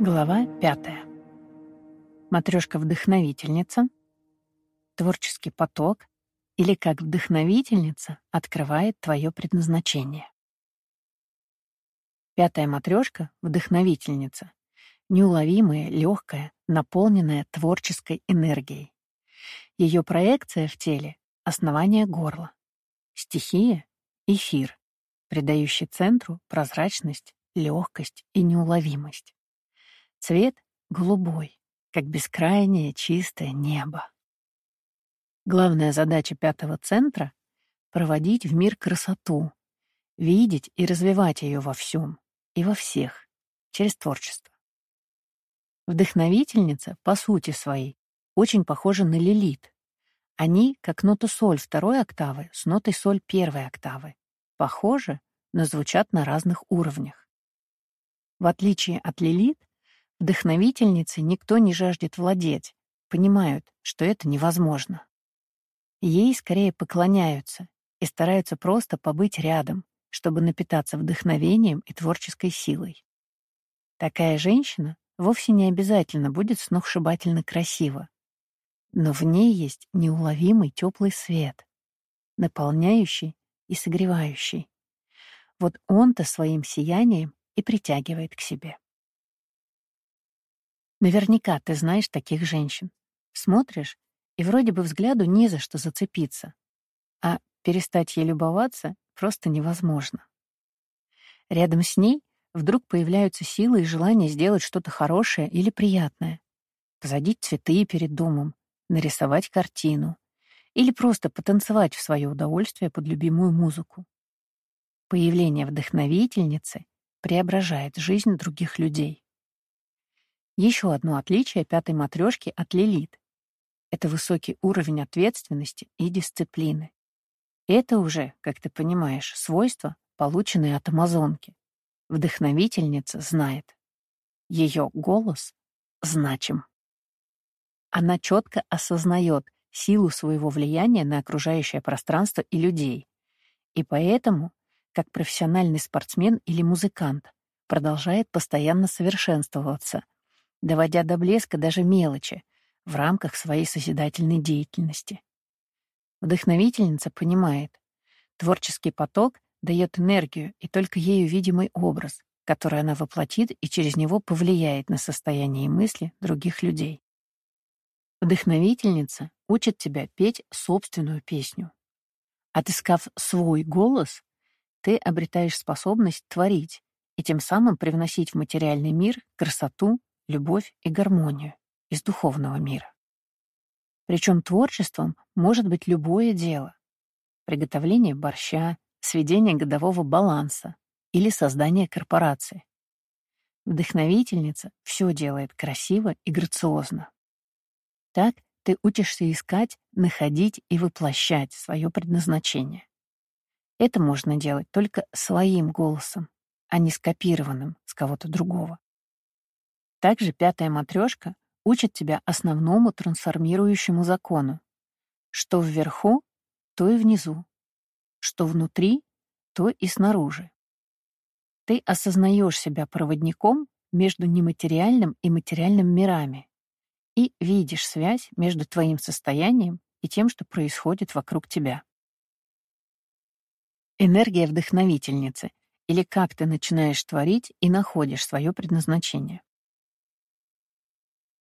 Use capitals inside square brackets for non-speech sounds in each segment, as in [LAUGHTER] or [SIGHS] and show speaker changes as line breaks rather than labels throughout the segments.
Глава пятая. Матрешка-вдохновительница, творческий поток или как вдохновительница открывает твое предназначение. Пятая матрешка — вдохновительница, неуловимая, легкая, наполненная творческой энергией. Ее проекция в теле — основание горла, стихия — эфир, придающий центру прозрачность, легкость и неуловимость. Цвет — голубой, как бескрайнее чистое небо. Главная задача пятого центра — проводить в мир красоту, видеть и развивать ее во всем и во всех, через творчество. Вдохновительница, по сути своей, очень похожа на лилит. Они, как нота соль второй октавы с нотой соль первой октавы, похожи, но звучат на разных уровнях. В отличие от лилит, Вдохновительницы никто не жаждет владеть, понимают, что это невозможно. Ей скорее поклоняются и стараются просто побыть рядом, чтобы напитаться вдохновением и творческой силой. Такая женщина вовсе не обязательно будет сногсшибательно красива, но в ней есть неуловимый теплый свет, наполняющий и согревающий. Вот он-то своим сиянием и притягивает к себе. Наверняка ты знаешь таких женщин. Смотришь, и вроде бы взгляду не за что зацепиться. А перестать ей любоваться просто невозможно. Рядом с ней вдруг появляются силы и желание сделать что-то хорошее или приятное. Посадить цветы перед домом, нарисовать картину или просто потанцевать в свое удовольствие под любимую музыку. Появление вдохновительницы преображает жизнь других людей. Еще одно отличие пятой матрешки от Лилит — это высокий уровень ответственности и дисциплины. Это уже, как ты понимаешь, свойства, полученные от амазонки. Вдохновительница знает. Ее голос значим. Она четко осознает силу своего влияния на окружающее пространство и людей. И поэтому, как профессиональный спортсмен или музыкант, продолжает постоянно совершенствоваться, доводя до блеска даже мелочи в рамках своей созидательной деятельности. Вдохновительница понимает, творческий поток дает энергию и только ею видимый образ, который она воплотит и через него повлияет на состояние и мысли других людей. Вдохновительница учит тебя петь собственную песню. Отыскав свой голос, ты обретаешь способность творить и тем самым привносить в материальный мир красоту, любовь и гармонию из духовного мира. Причем творчеством может быть любое дело. Приготовление борща, сведение годового баланса или создание корпорации. Вдохновительница все делает красиво и грациозно. Так ты учишься искать, находить и воплощать свое предназначение. Это можно делать только своим голосом, а не скопированным с кого-то другого. Также пятая матрешка учит тебя основному трансформирующему закону. Что вверху, то и внизу. Что внутри, то и снаружи. Ты осознаешь себя проводником между нематериальным и материальным мирами и видишь связь между твоим состоянием и тем, что происходит вокруг тебя. Энергия вдохновительницы или как ты начинаешь творить и находишь свое предназначение.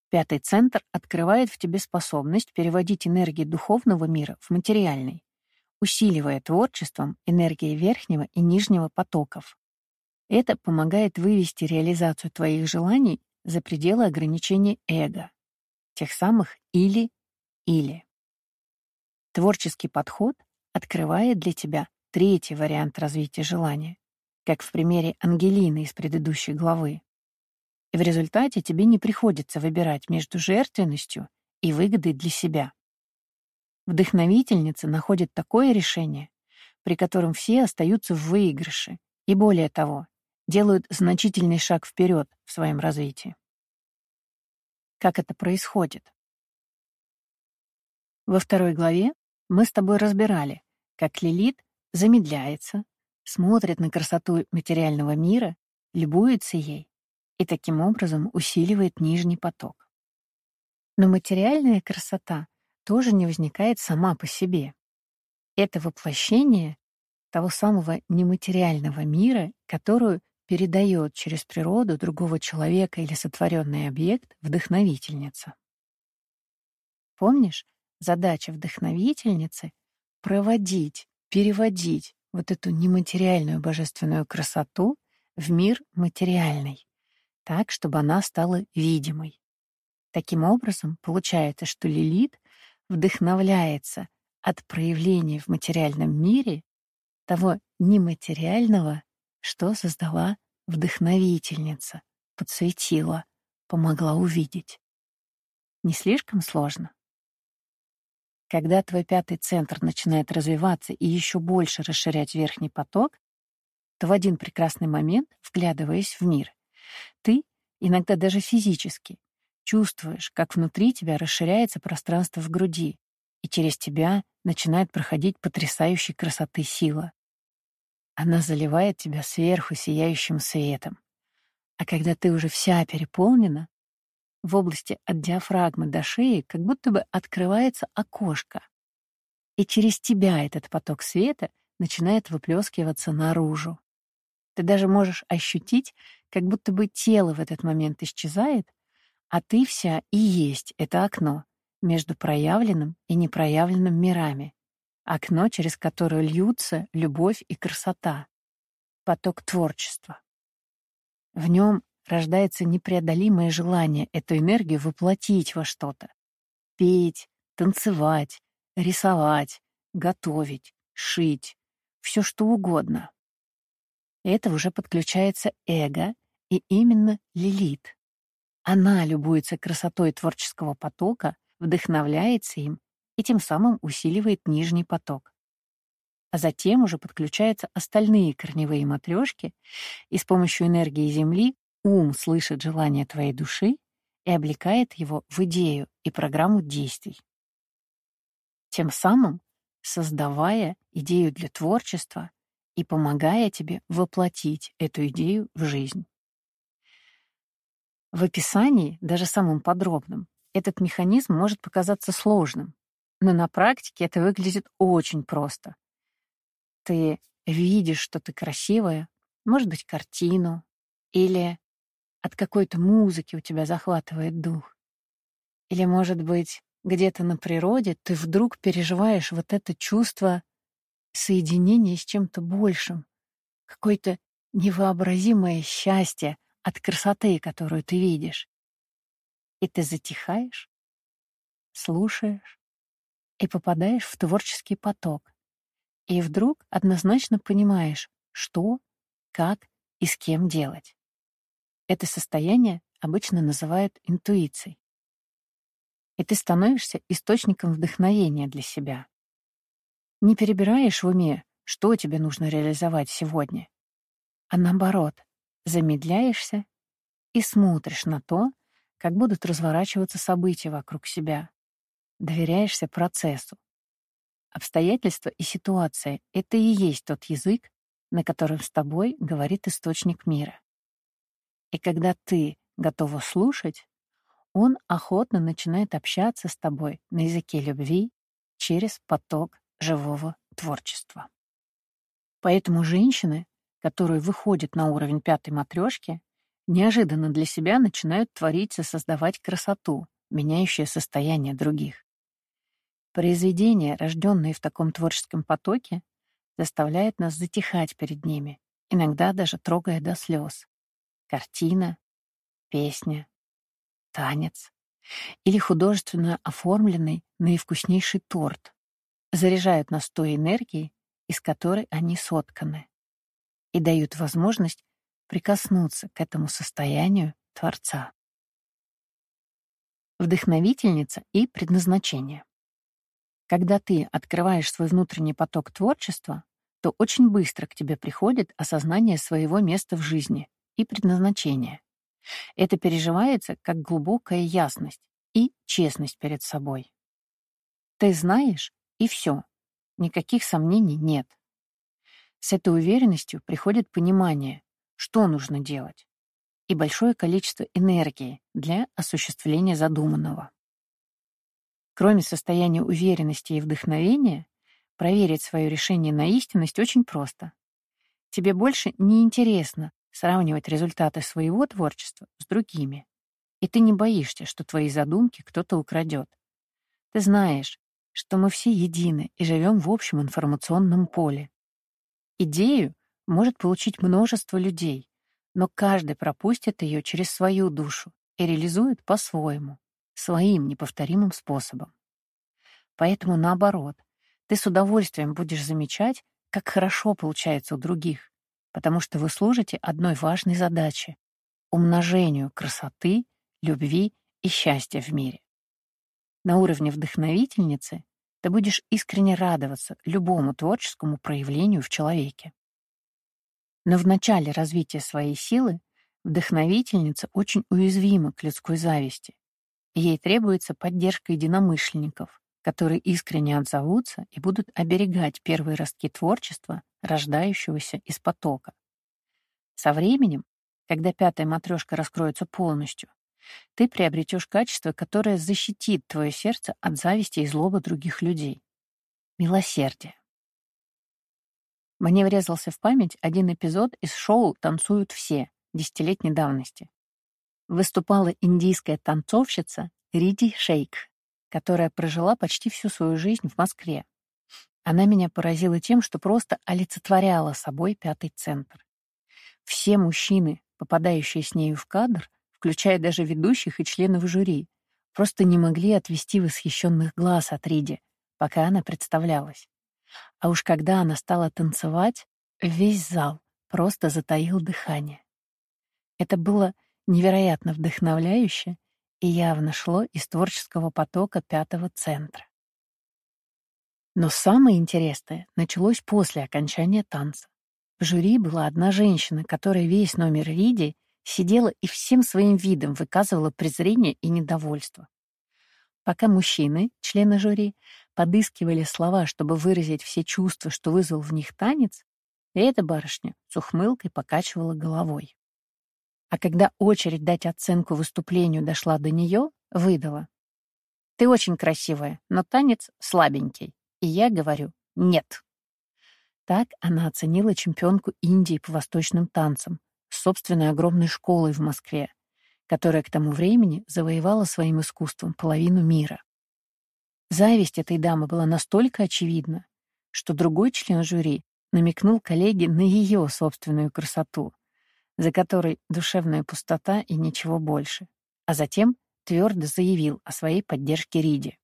Пятый центр открывает в тебе способность переводить энергии духовного мира в материальный, усиливая творчеством энергии верхнего и нижнего потоков. Это помогает вывести реализацию твоих желаний за пределы ограничений эго, тех самых «или-или». Творческий подход открывает для тебя третий вариант развития желания, как в примере Ангелины из предыдущей главы. И в результате тебе не приходится выбирать между жертвенностью и выгодой для себя. Вдохновительница находит такое решение, при котором все остаются в выигрыше и, более того, делают значительный шаг вперед в своем развитии. Как это происходит? Во второй главе мы с тобой разбирали, как Лилит замедляется, смотрит на красоту материального мира, любуется ей и таким образом усиливает нижний поток. Но материальная красота тоже не возникает сама по себе. Это воплощение того самого нематериального мира, которую передает через природу другого человека или сотворенный объект вдохновительница. Помнишь, задача вдохновительницы — проводить, переводить вот эту нематериальную божественную красоту в мир материальный, так, чтобы она стала видимой. Таким образом, получается, что Лилит вдохновляется от проявления в материальном мире того нематериального, что создала вдохновительница, подсветила, помогла увидеть. Не слишком сложно? Когда твой пятый центр начинает развиваться и еще больше расширять верхний поток, то в один прекрасный момент, вглядываясь в мир, иногда даже физически, чувствуешь, как внутри тебя расширяется пространство в груди, и через тебя начинает проходить потрясающей красоты сила. Она заливает тебя сверху сияющим светом. А когда ты уже вся переполнена, в области от диафрагмы до шеи как будто бы открывается окошко. И через тебя этот поток света начинает выплескиваться наружу. Ты даже можешь ощутить, как будто бы тело в этот момент исчезает, а ты вся и есть это окно между проявленным и непроявленным мирами. Окно, через которое льются любовь и красота. Поток творчества. В нем рождается непреодолимое желание эту энергию воплотить во что-то. Петь, танцевать, рисовать, готовить, шить, все что угодно. Это уже подключается эго и именно Лилит. Она любуется красотой творческого потока, вдохновляется им и тем самым усиливает нижний поток. А затем уже подключаются остальные корневые матрешки, и с помощью энергии Земли Ум слышит желание твоей души и облекает его в идею и программу действий. Тем самым создавая идею для творчества и помогая тебе воплотить эту идею в жизнь. В описании, даже самым подробным, этот механизм может показаться сложным, но на практике это выглядит очень просто. Ты видишь что-то красивое, может быть, картину или от какой-то музыки у тебя захватывает дух. Или, может быть, где-то на природе ты вдруг переживаешь вот это чувство соединения с чем-то большим, какое-то невообразимое счастье от красоты, которую ты видишь. И ты затихаешь, слушаешь и попадаешь в творческий поток. И вдруг однозначно понимаешь, что, как и с кем делать. Это состояние обычно называют интуицией. И ты становишься источником вдохновения для себя. Не перебираешь в уме, что тебе нужно реализовать сегодня, а наоборот, замедляешься и смотришь на то, как будут разворачиваться события вокруг себя. Доверяешься процессу. Обстоятельства и ситуация — это и есть тот язык, на котором с тобой говорит источник мира. И когда ты готова слушать, он охотно начинает общаться с тобой на языке любви через поток живого творчества. Поэтому женщины, которые выходят на уровень пятой матрешки, неожиданно для себя начинают творить и создавать красоту, меняющую состояние других. Произведения, рожденные в таком творческом потоке, заставляют нас затихать перед ними, иногда даже трогая до слез картина, песня, танец или художественно оформленный наивкуснейший торт заряжают нас той энергией, из которой они сотканы, и дают возможность прикоснуться к этому состоянию Творца. Вдохновительница и предназначение. Когда ты открываешь свой внутренний поток творчества, то очень быстро к тебе приходит осознание своего места в жизни и предназначение. Это переживается как глубокая ясность и честность перед собой. Ты знаешь, и все. Никаких сомнений нет. С этой уверенностью приходит понимание, что нужно делать. и большое количество энергии для осуществления задуманного. Кроме состояния уверенности и вдохновения, проверить свое решение на истинность очень просто. Тебе больше не интересно сравнивать результаты своего творчества с другими. И ты не боишься, что твои задумки кто-то украдет. Ты знаешь, что мы все едины и живем в общем информационном поле. Идею может получить множество людей, но каждый пропустит ее через свою душу и реализует по-своему своим неповторимым способом. Поэтому наоборот, ты с удовольствием будешь замечать, как хорошо получается у других, потому что вы служите одной важной задаче — умножению красоты, любви и счастья в мире. На уровне вдохновительницы ты будешь искренне радоваться любому творческому проявлению в человеке. Но в начале развития своей силы вдохновительница очень уязвима к людской зависти, Ей требуется поддержка единомышленников, которые искренне отзовутся и будут оберегать первые ростки творчества, рождающегося из потока. Со временем, когда пятая матрешка раскроется полностью, ты приобретешь качество, которое защитит твое сердце от зависти и злобы других людей. Милосердие. Мне врезался в память один эпизод из шоу «Танцуют все» десятилетней давности выступала индийская танцовщица Риди Шейк, которая прожила почти всю свою жизнь в Москве. Она меня поразила тем, что просто олицетворяла собой пятый центр. Все мужчины, попадающие с нею в кадр, включая даже ведущих и членов жюри, просто не могли отвести восхищенных глаз от Риди, пока она представлялась. А уж когда она стала танцевать, весь зал просто затаил дыхание. Это было невероятно вдохновляюще и явно шло из творческого потока пятого центра. Но самое интересное началось после окончания танца. В жюри была одна женщина, которая весь номер Риди сидела и всем своим видом выказывала презрение и недовольство. Пока мужчины, члены жюри, подыскивали слова, чтобы выразить все чувства, что вызвал в них танец, эта барышня с ухмылкой покачивала головой. А когда очередь дать оценку выступлению дошла до нее, выдала. «Ты очень красивая, но танец слабенький». И я говорю «нет». Так она оценила чемпионку Индии по восточным танцам собственной огромной школой в Москве, которая к тому времени завоевала своим искусством половину мира. Зависть этой дамы была настолько очевидна, что другой член жюри намекнул коллеге на ее собственную красоту, за которой душевная пустота и ничего больше, а затем твердо заявил о своей поддержке Риди.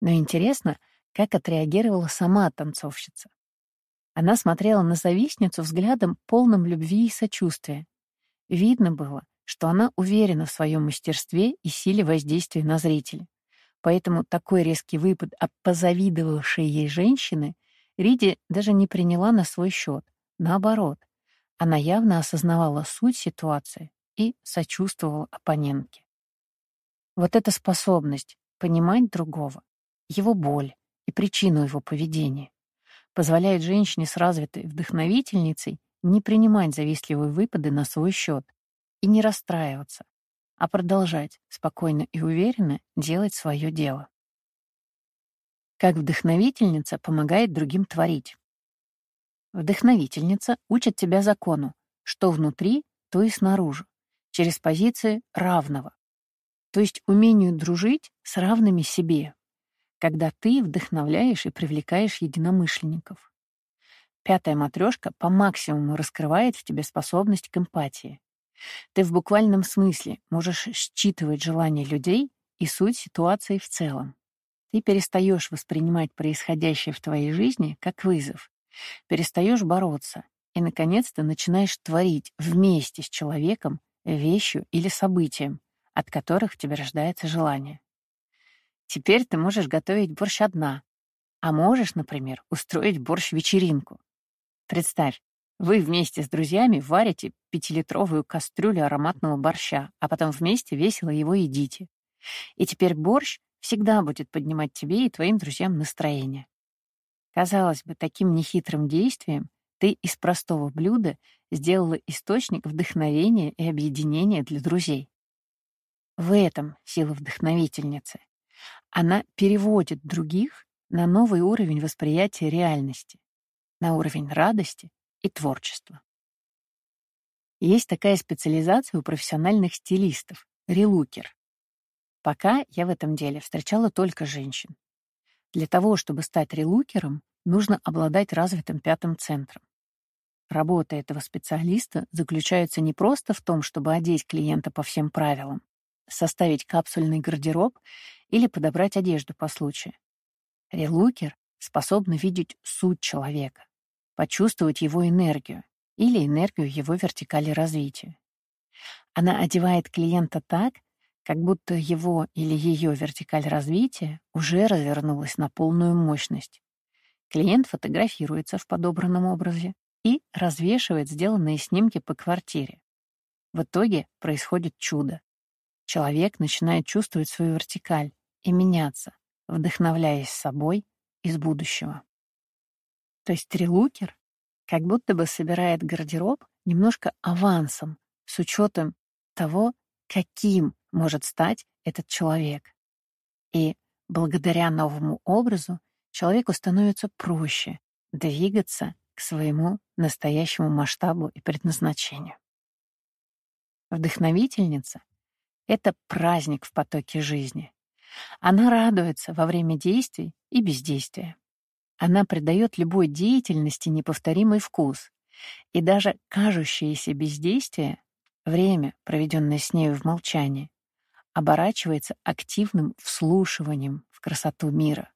Но интересно, как отреагировала сама танцовщица. Она смотрела на завистницу взглядом, полным любви и сочувствия. Видно было, что она уверена в своем мастерстве и силе воздействия на зрителя. Поэтому такой резкий выпад от позавидовавшей ей женщины Риди даже не приняла на свой счет. Наоборот, она явно осознавала суть ситуации и сочувствовала оппонентке. Вот эта способность понимать другого, его боль и причину его поведения позволяет женщине с развитой вдохновительницей не принимать завистливые выпады на свой счет и не расстраиваться, а продолжать спокойно и уверенно делать свое дело. Как вдохновительница помогает другим творить. Вдохновительница учит тебя закону, что внутри, то и снаружи, через позиции равного, то есть умению дружить с равными себе, когда ты вдохновляешь и привлекаешь единомышленников. Пятая матрешка по максимуму раскрывает в тебе способность к эмпатии. Ты в буквальном смысле можешь считывать желания людей и суть ситуации в целом. Ты перестаешь воспринимать происходящее в твоей жизни как вызов Перестаешь бороться и, наконец-то, начинаешь творить вместе с человеком, вещью или событием, от которых в тебе рождается желание. Теперь ты можешь готовить борщ одна, а можешь, например, устроить борщ-вечеринку. Представь, вы вместе с друзьями варите пятилитровую кастрюлю ароматного борща, а потом вместе весело его едите. И теперь борщ всегда будет поднимать тебе и твоим друзьям настроение. Казалось бы, таким нехитрым действием ты из простого блюда сделала источник вдохновения и объединения для друзей. В этом сила вдохновительницы. Она переводит других на новый уровень восприятия реальности, на уровень радости и творчества. Есть такая специализация у профессиональных стилистов — релукер. Пока я в этом деле встречала только женщин. Для того, чтобы стать релукером, нужно обладать развитым пятым центром. Работа этого специалиста заключается не просто в том, чтобы одеть клиента по всем правилам, составить капсульный гардероб или подобрать одежду по случаю. Релукер способна видеть суть человека, почувствовать его энергию или энергию его вертикали развития. Она одевает клиента так, как будто его или ее вертикаль развития уже развернулась на полную мощность. Клиент фотографируется в подобранном образе, и развешивает сделанные снимки по квартире. В итоге происходит чудо. Человек начинает чувствовать свою вертикаль и меняться, вдохновляясь собой из будущего. То есть трилукер как будто бы собирает гардероб немножко авансом, с учетом того, каким может стать этот человек. И благодаря новому образу человеку становится проще двигаться к своему настоящему масштабу и предназначению. Вдохновительница — это праздник в потоке жизни. Она радуется во время действий и бездействия. Она придает любой деятельности неповторимый вкус, и даже кажущееся бездействие, время, проведенное с нею в молчании, оборачивается активным вслушиванием в красоту мира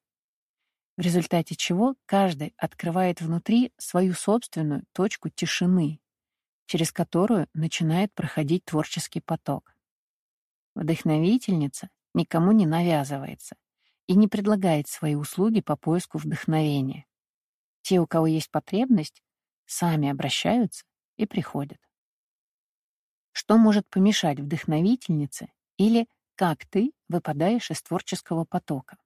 в результате чего каждый открывает внутри свою собственную точку тишины, через которую начинает проходить творческий поток. Вдохновительница никому не навязывается и не предлагает свои услуги по поиску вдохновения. Те, у кого есть потребность, сами обращаются и приходят. Что может помешать вдохновительнице или как ты выпадаешь из творческого потока?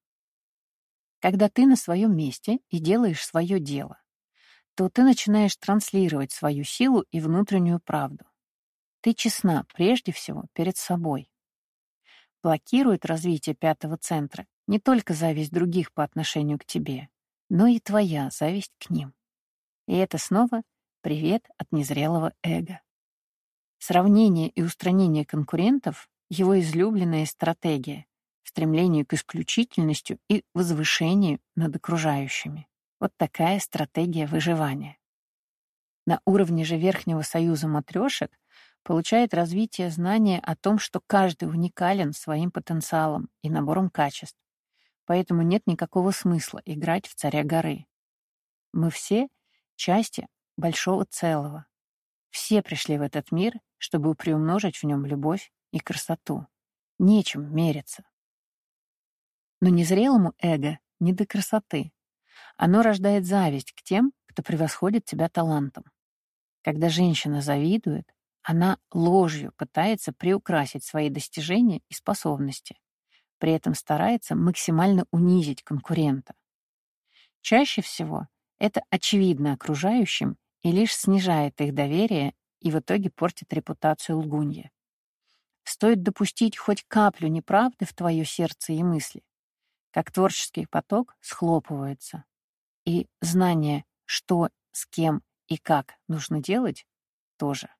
Когда ты на своем месте и делаешь свое дело, то ты начинаешь транслировать свою силу и внутреннюю правду. Ты честна прежде всего перед собой. Блокирует развитие пятого центра не только зависть других по отношению к тебе, но и твоя зависть к ним. И это снова привет от незрелого эго. Сравнение и устранение конкурентов — его излюбленная стратегия, стремлению к исключительности и возвышению над окружающими. Вот такая стратегия выживания. На уровне же Верхнего союза матрешек получает развитие знания о том, что каждый уникален своим потенциалом и набором качеств. Поэтому нет никакого смысла играть в царя горы. Мы все — части большого целого. Все пришли в этот мир, чтобы приумножить в нем любовь и красоту. Нечем мериться. Но незрелому эго не до красоты. Оно рождает зависть к тем, кто превосходит тебя талантом. Когда женщина завидует, она ложью пытается приукрасить свои достижения и способности. При этом старается максимально унизить конкурента. Чаще всего это очевидно окружающим и лишь снижает их доверие и в итоге портит репутацию лгунья. Стоит допустить хоть каплю неправды в твое сердце и мысли, как творческий поток схлопывается. И знание, что, с кем и как нужно делать, тоже.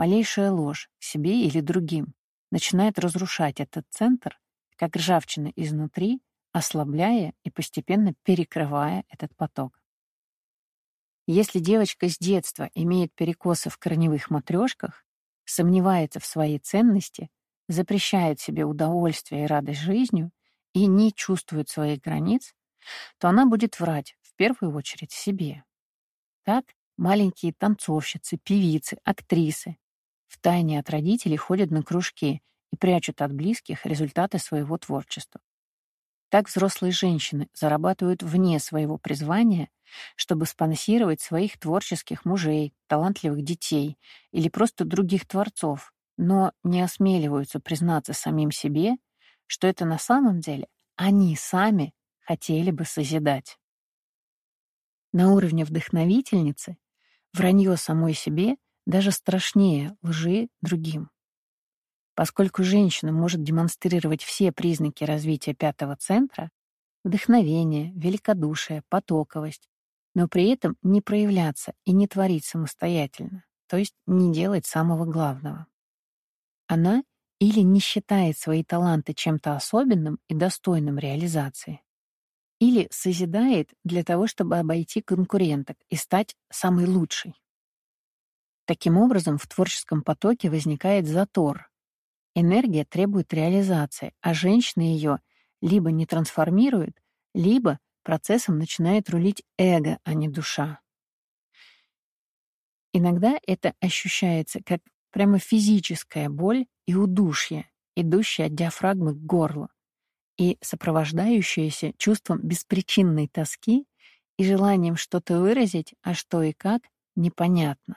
Малейшая ложь себе или другим начинает разрушать этот центр, как ржавчина изнутри, ослабляя и постепенно перекрывая этот поток. Если девочка с детства имеет перекосы в корневых матрешках, сомневается в своей ценности, запрещает себе удовольствие и радость жизнью, и не чувствует своих границ, то она будет врать в первую очередь себе. Так маленькие танцовщицы, певицы, актрисы втайне от родителей ходят на кружки и прячут от близких результаты своего творчества. Так взрослые женщины зарабатывают вне своего призвания, чтобы спонсировать своих творческих мужей, талантливых детей или просто других творцов, но не осмеливаются признаться самим себе что это на самом деле они сами хотели бы созидать. На уровне вдохновительницы вранье самой себе даже страшнее лжи другим. Поскольку женщина может демонстрировать все признаки развития пятого центра — вдохновение, великодушие, потоковость, но при этом не проявляться и не творить самостоятельно, то есть не делать самого главного. Она или не считает свои таланты чем-то особенным и достойным реализации, или созидает для того, чтобы обойти конкуренток и стать самой лучшей. Таким образом, в творческом потоке возникает затор. Энергия требует реализации, а женщина ее либо не трансформирует, либо процессом начинает рулить эго, а не душа. Иногда это ощущается как прямо физическая боль и удушье, идущее от диафрагмы к горлу, и сопровождающееся чувством беспричинной тоски и желанием что-то выразить, а что и как — непонятно.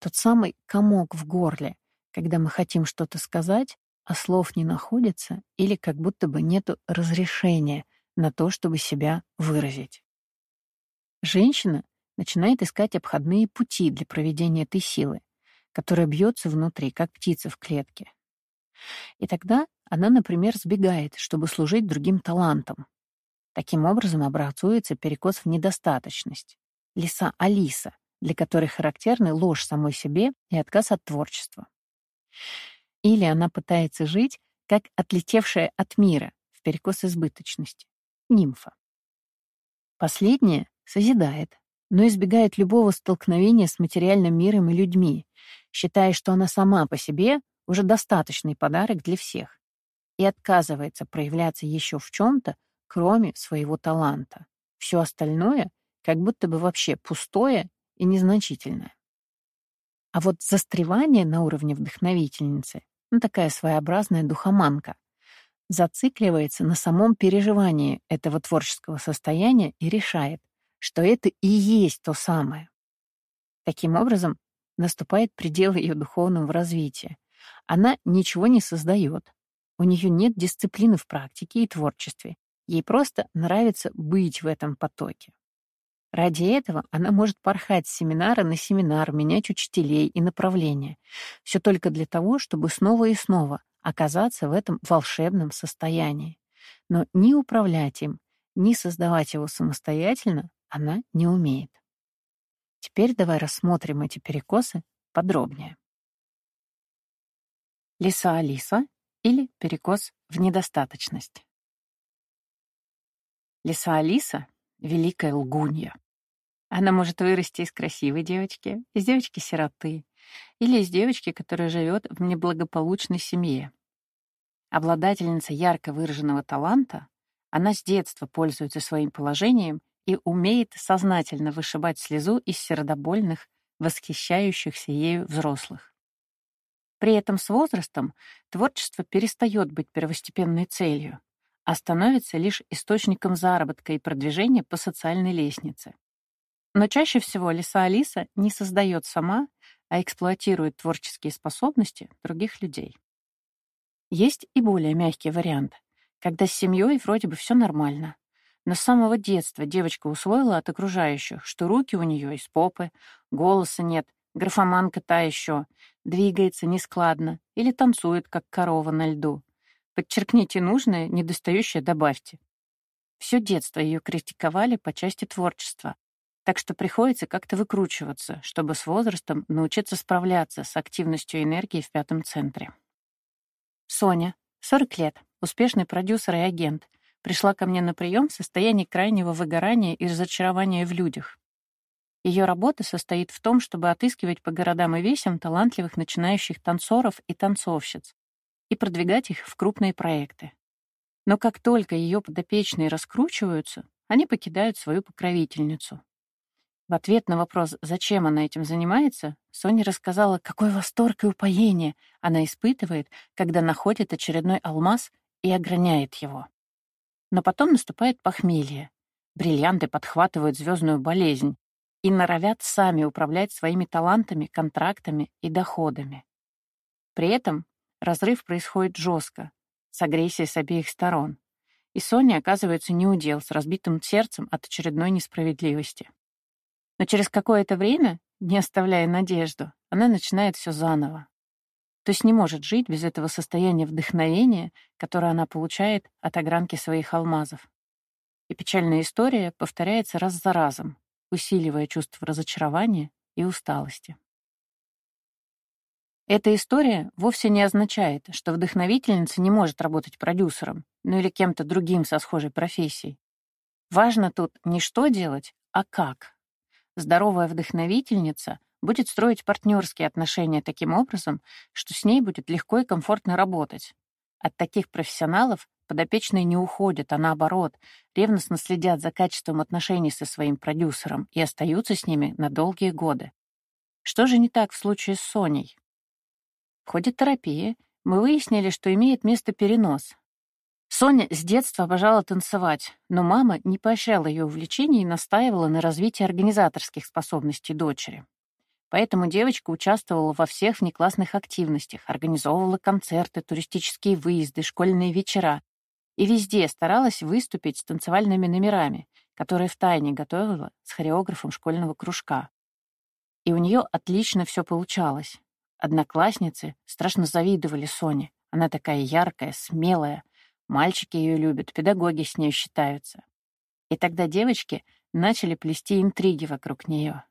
Тот самый комок в горле, когда мы хотим что-то сказать, а слов не находится или как будто бы нету разрешения на то, чтобы себя выразить. Женщина начинает искать обходные пути для проведения этой силы, которая бьется внутри, как птица в клетке. И тогда она, например, сбегает, чтобы служить другим талантам. Таким образом образуется перекос в недостаточность. Лиса Алиса, для которой характерны ложь самой себе и отказ от творчества. Или она пытается жить, как отлетевшая от мира, в перекос избыточности. Нимфа. Последняя созидает, но избегает любого столкновения с материальным миром и людьми, считая, что она сама по себе уже достаточный подарок для всех и отказывается проявляться еще в чем-то, кроме своего таланта. Все остальное как будто бы вообще пустое и незначительное. А вот застревание на уровне вдохновительницы, ну такая своеобразная духоманка, зацикливается на самом переживании этого творческого состояния и решает, что это и есть то самое. Таким образом, наступает предел ее духовного развития. Она ничего не создает, у нее нет дисциплины в практике и творчестве. Ей просто нравится быть в этом потоке. Ради этого она может порхать с семинара на семинар, менять учителей и направления. Все только для того, чтобы снова и снова оказаться в этом волшебном состоянии. Но ни управлять им, ни создавать его самостоятельно она не умеет. Теперь давай рассмотрим эти перекосы подробнее. Лиса Алиса или перекос в недостаточность. Лиса Алиса — великая лгунья. Она может вырасти из красивой девочки, из девочки-сироты или из девочки, которая живет в неблагополучной семье. Обладательница ярко выраженного таланта, она с детства пользуется своим положением и умеет сознательно вышибать слезу из сердобольных, восхищающихся ею взрослых. При этом с возрастом творчество перестает быть первостепенной целью, а становится лишь источником заработка и продвижения по социальной лестнице. Но чаще всего Лиса Алиса не создает сама, а эксплуатирует творческие способности других людей. Есть и более мягкий вариант, когда с семьей вроде бы все нормально. Но с самого детства девочка усвоила от окружающих, что руки у нее из попы, голоса нет, графоманка та еще, двигается нескладно или танцует, как корова на льду. Подчеркните нужное, недостающее добавьте. Все детство ее критиковали по части творчества, так что приходится как-то выкручиваться, чтобы с возрастом научиться справляться с активностью энергии в пятом центре. Соня, 40 лет, успешный продюсер и агент, пришла ко мне на прием в состоянии крайнего выгорания и разочарования в людях. Ее работа состоит в том, чтобы отыскивать по городам и весям талантливых начинающих танцоров и танцовщиц и продвигать их в крупные проекты. Но как только ее подопечные раскручиваются, они покидают свою покровительницу. В ответ на вопрос, зачем она этим занимается, Соня рассказала, какой восторг и упоение она испытывает, когда находит очередной алмаз и ограняет его. Но потом наступает похмелье. Бриллианты подхватывают звездную болезнь, и норовят сами управлять своими талантами, контрактами и доходами. При этом разрыв происходит жестко, с агрессией с обеих сторон, и Соня оказывается неудел с разбитым сердцем от очередной несправедливости. Но через какое-то время не оставляя надежду, она начинает все заново. То есть не может жить без этого состояния вдохновения, которое она получает от огранки своих алмазов. И печальная история повторяется раз за разом, усиливая чувство разочарования и усталости. Эта история вовсе не означает, что вдохновительница не может работать продюсером, ну или кем-то другим со схожей профессией. Важно тут не что делать, а как. Здоровая вдохновительница будет строить партнерские отношения таким образом, что с ней будет легко и комфортно работать. От таких профессионалов подопечные не уходят, а наоборот, ревностно следят за качеством отношений со своим продюсером и остаются с ними на долгие годы. Что же не так в случае с Соней? В ходе терапии мы выяснили, что имеет место перенос. Соня с детства обожала танцевать, но мама не поощряла ее увлечение и настаивала на развитии организаторских способностей дочери. Поэтому девочка участвовала во всех внеклассных активностях, организовывала концерты, туристические выезды, школьные вечера и везде старалась выступить с танцевальными номерами, которые втайне готовила с хореографом школьного кружка. И у нее отлично все получалось. Одноклассницы страшно завидовали Соне. Она такая яркая, смелая. Мальчики ее любят, педагоги с ней считаются. И тогда девочки начали плести интриги вокруг нее.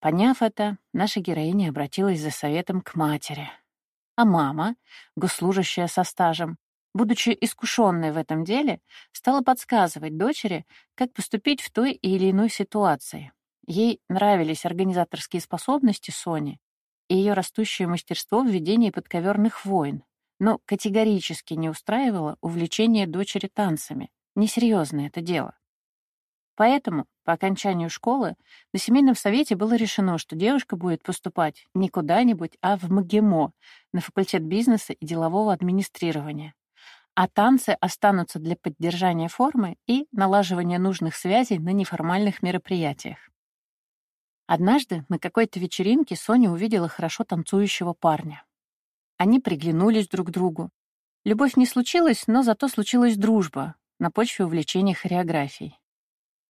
Поняв это, наша героиня обратилась за советом к матери. А мама, госслужащая со стажем, будучи искушенной в этом деле, стала подсказывать дочери, как поступить в той или иной ситуации. Ей нравились организаторские способности Сони, и ее растущее мастерство в ведении подковерных войн, но категорически не устраивало увлечение дочери танцами. Несерьезное это дело. Поэтому по окончанию школы на семейном совете было решено, что девушка будет поступать не куда-нибудь, а в МГИМО, на факультет бизнеса и делового администрирования. А танцы останутся для поддержания формы и налаживания нужных связей на неформальных мероприятиях. Однажды на какой-то вечеринке Соня увидела хорошо танцующего парня. Они приглянулись друг к другу. Любовь не случилась, но зато случилась дружба на почве увлечения хореографией.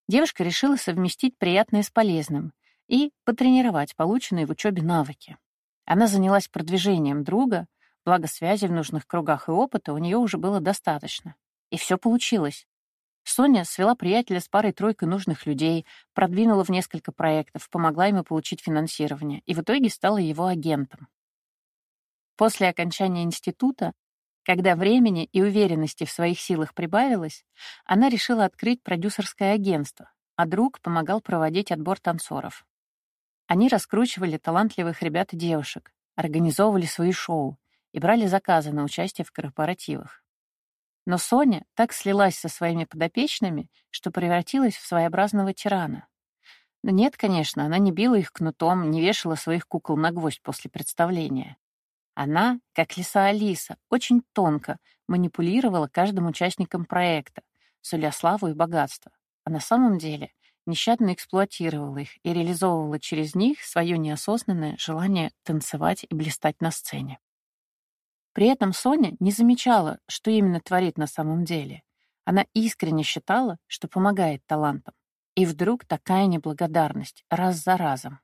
Девушка решила совместить приятное с полезным и потренировать полученные в учебе навыки. Она занялась продвижением друга, благо связи в нужных кругах и опыта у нее уже было достаточно. И все получилось. Соня свела приятеля с парой-тройкой нужных людей, продвинула в несколько проектов, помогла ему получить финансирование и в итоге стала его агентом. После окончания института, когда времени и уверенности в своих силах прибавилось, она решила открыть продюсерское агентство, а друг помогал проводить отбор танцоров. Они раскручивали талантливых ребят и девушек, организовывали свои шоу и брали заказы на участие в корпоративах. Но Соня так слилась со своими подопечными, что превратилась в своеобразного тирана. Но нет, конечно, она не била их кнутом, не вешала своих кукол на гвоздь после представления. Она, как лиса Алиса, очень тонко манипулировала каждым участником проекта, суля славу и богатство, а на самом деле нещадно эксплуатировала их и реализовывала через них свое неосознанное желание танцевать и блистать на сцене. При этом Соня не замечала, что именно творит на самом деле. Она искренне считала, что помогает талантам. И вдруг такая неблагодарность, раз за разом.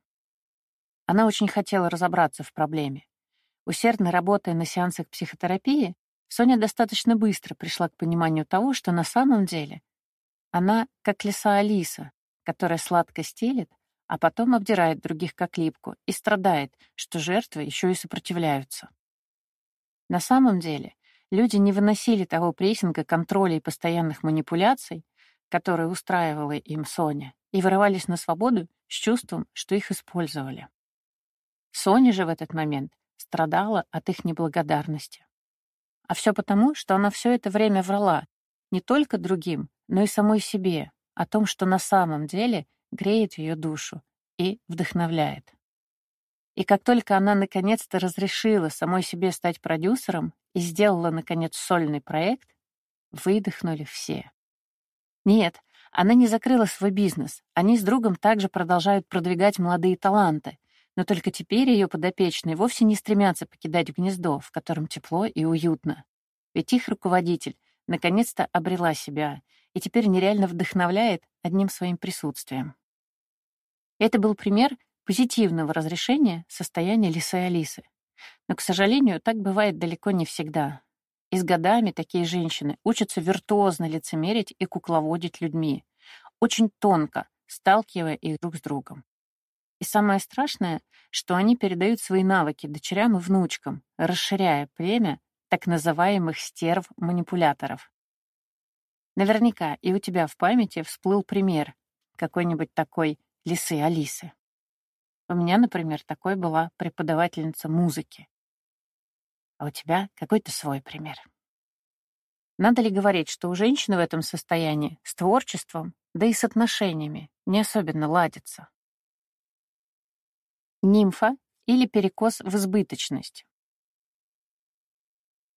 Она очень хотела разобраться в проблеме. Усердно работая на сеансах психотерапии, Соня достаточно быстро пришла к пониманию того, что на самом деле она как лиса Алиса, которая сладко стелит, а потом обдирает других как липку и страдает, что жертвы еще и сопротивляются. На самом деле, люди не выносили того прессинга, контроля и постоянных манипуляций, которые устраивала им Соня, и вырывались на свободу с чувством, что их использовали. Соня же в этот момент страдала от их неблагодарности. А все потому, что она все это время врала не только другим, но и самой себе о том, что на самом деле греет ее душу и вдохновляет. И как только она наконец-то разрешила самой себе стать продюсером и сделала, наконец, сольный проект, выдохнули все. Нет, она не закрыла свой бизнес. Они с другом также продолжают продвигать молодые таланты. Но только теперь ее подопечные вовсе не стремятся покидать гнездо, в котором тепло и уютно. Ведь их руководитель наконец-то обрела себя и теперь нереально вдохновляет одним своим присутствием. Это был пример позитивного разрешения состояния лисы Алисы. Но, к сожалению, так бывает далеко не всегда. И с годами такие женщины учатся виртуозно лицемерить и кукловодить людьми, очень тонко, сталкивая их друг с другом. И самое страшное, что они передают свои навыки дочерям и внучкам, расширяя племя так называемых стерв-манипуляторов. Наверняка и у тебя в памяти всплыл пример какой-нибудь такой лисы Алисы. У меня, например, такой была преподавательница музыки. А у тебя какой-то свой пример. Надо ли говорить, что у женщины в этом состоянии с творчеством, да и с отношениями не особенно ладится? Нимфа или перекос в избыточность.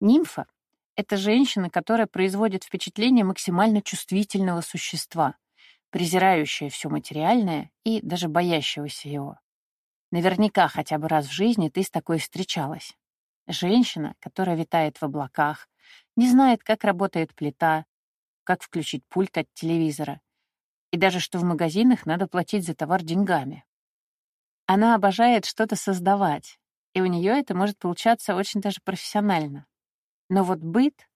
Нимфа — это женщина, которая производит впечатление максимально чувствительного существа, презирающая все материальное и даже боящегося его. Наверняка хотя бы раз в жизни ты с такой встречалась. Женщина, которая витает в облаках, не знает, как работает плита, как включить пульт от телевизора, и даже что в магазинах надо платить за товар деньгами. Она обожает что-то создавать, и у нее это может получаться очень даже профессионально. Но вот быт,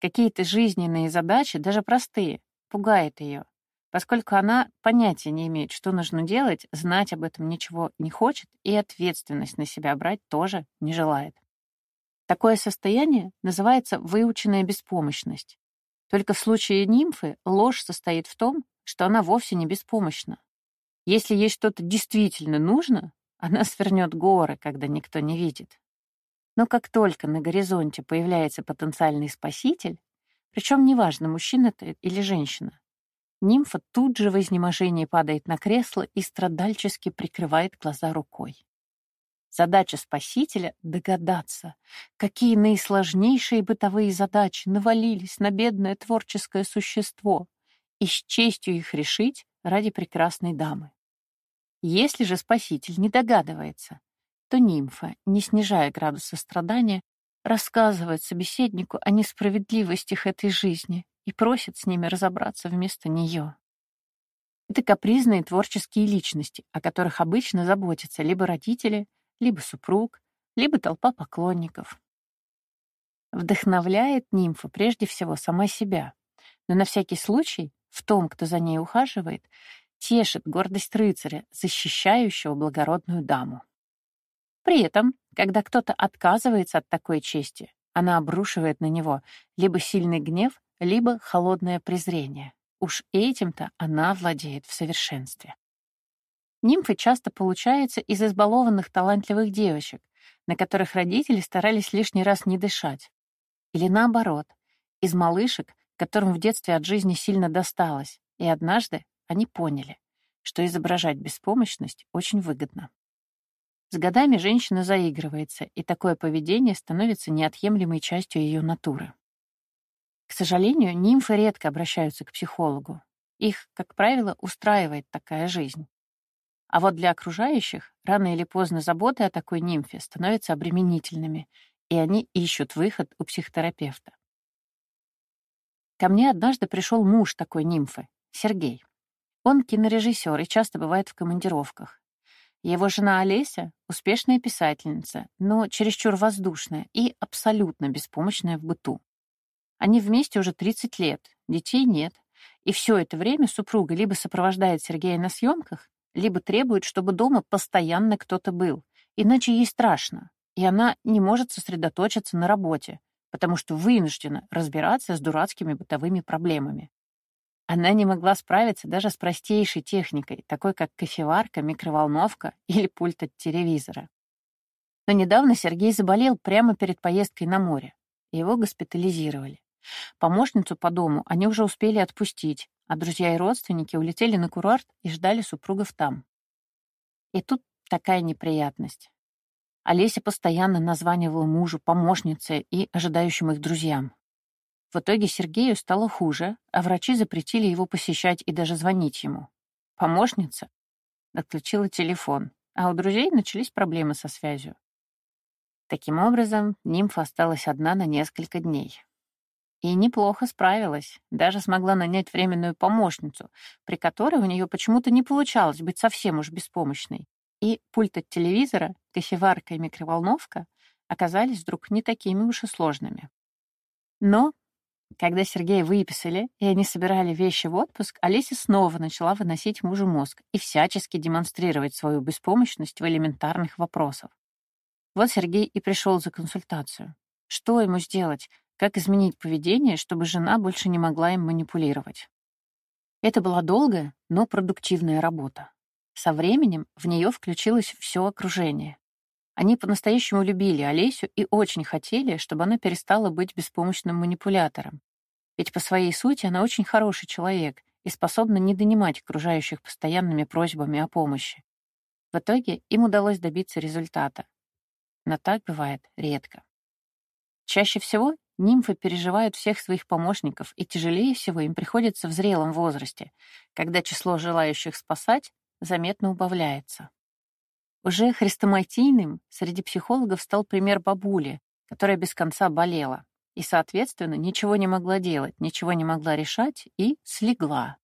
какие-то жизненные задачи, даже простые, пугает ее, поскольку она понятия не имеет, что нужно делать, знать об этом ничего не хочет и ответственность на себя брать тоже не желает. Такое состояние называется выученная беспомощность. Только в случае нимфы ложь состоит в том, что она вовсе не беспомощна. Если ей что-то действительно нужно, она свернет горы, когда никто не видит. Но как только на горизонте появляется потенциальный спаситель, причем неважно, мужчина это или женщина, нимфа тут же в изнеможении падает на кресло и страдальчески прикрывает глаза рукой. Задача спасителя — догадаться, какие наисложнейшие бытовые задачи навалились на бедное творческое существо, и с честью их решить ради прекрасной дамы. Если же спаситель не догадывается, то нимфа, не снижая градуса страдания, рассказывает собеседнику о несправедливостях этой жизни и просит с ними разобраться вместо нее. Это капризные творческие личности, о которых обычно заботятся либо родители, либо супруг, либо толпа поклонников. Вдохновляет нимфа прежде всего сама себя, но на всякий случай в том, кто за ней ухаживает, тешит гордость рыцаря, защищающего благородную даму. При этом, когда кто-то отказывается от такой чести, она обрушивает на него либо сильный гнев, либо холодное презрение. Уж этим-то она владеет в совершенстве. Нимфы часто получаются из избалованных талантливых девочек, на которых родители старались лишний раз не дышать. Или наоборот, из малышек, которым в детстве от жизни сильно досталось, и однажды они поняли, что изображать беспомощность очень выгодно. С годами женщина заигрывается, и такое поведение становится неотъемлемой частью ее натуры. К сожалению, нимфы редко обращаются к психологу. Их, как правило, устраивает такая жизнь. А вот для окружающих рано или поздно заботы о такой нимфе становятся обременительными, и они ищут выход у психотерапевта. Ко мне однажды пришел муж такой нимфы, Сергей. Он кинорежиссер и часто бывает в командировках. Его жена Олеся — успешная писательница, но чересчур воздушная и абсолютно беспомощная в быту. Они вместе уже 30 лет, детей нет, и все это время супруга либо сопровождает Сергея на съемках, либо требует, чтобы дома постоянно кто-то был, иначе ей страшно, и она не может сосредоточиться на работе, потому что вынуждена разбираться с дурацкими бытовыми проблемами. Она не могла справиться даже с простейшей техникой, такой как кофеварка, микроволновка или пульт от телевизора. Но недавно Сергей заболел прямо перед поездкой на море. Его госпитализировали. Помощницу по дому они уже успели отпустить, а друзья и родственники улетели на курорт и ждали супругов там. И тут такая неприятность. Олеся постоянно названивала мужу, помощнице и ожидающим их друзьям. В итоге Сергею стало хуже, а врачи запретили его посещать и даже звонить ему. Помощница отключила телефон, а у друзей начались проблемы со связью. Таким образом, нимфа осталась одна на несколько дней. И неплохо справилась, даже смогла нанять временную помощницу, при которой у нее почему-то не получалось быть совсем уж беспомощной. и пульт от телевизора, кофеварка и микроволновка оказались вдруг не такими уж и сложными. Но, когда Сергея выписали, и они собирали вещи в отпуск, Олеся снова начала выносить мужу мозг и всячески демонстрировать свою беспомощность в элементарных вопросах. Вот Сергей и пришел за консультацию. Что ему сделать? Как изменить поведение, чтобы жена больше не могла им манипулировать? Это была долгая, но продуктивная работа. Со временем в нее включилось все окружение. Они по-настоящему любили Олесю и очень хотели, чтобы она перестала быть беспомощным манипулятором. Ведь по своей сути она очень хороший человек и способна не донимать окружающих постоянными просьбами о помощи. В итоге им удалось добиться результата. Но так бывает редко. Чаще всего нимфы переживают всех своих помощников, и тяжелее всего им приходится в зрелом возрасте, когда число желающих спасать заметно убавляется. Уже хрестоматийным среди психологов стал пример бабули, которая без конца болела и, соответственно, ничего не могла делать, ничего не могла решать и слегла.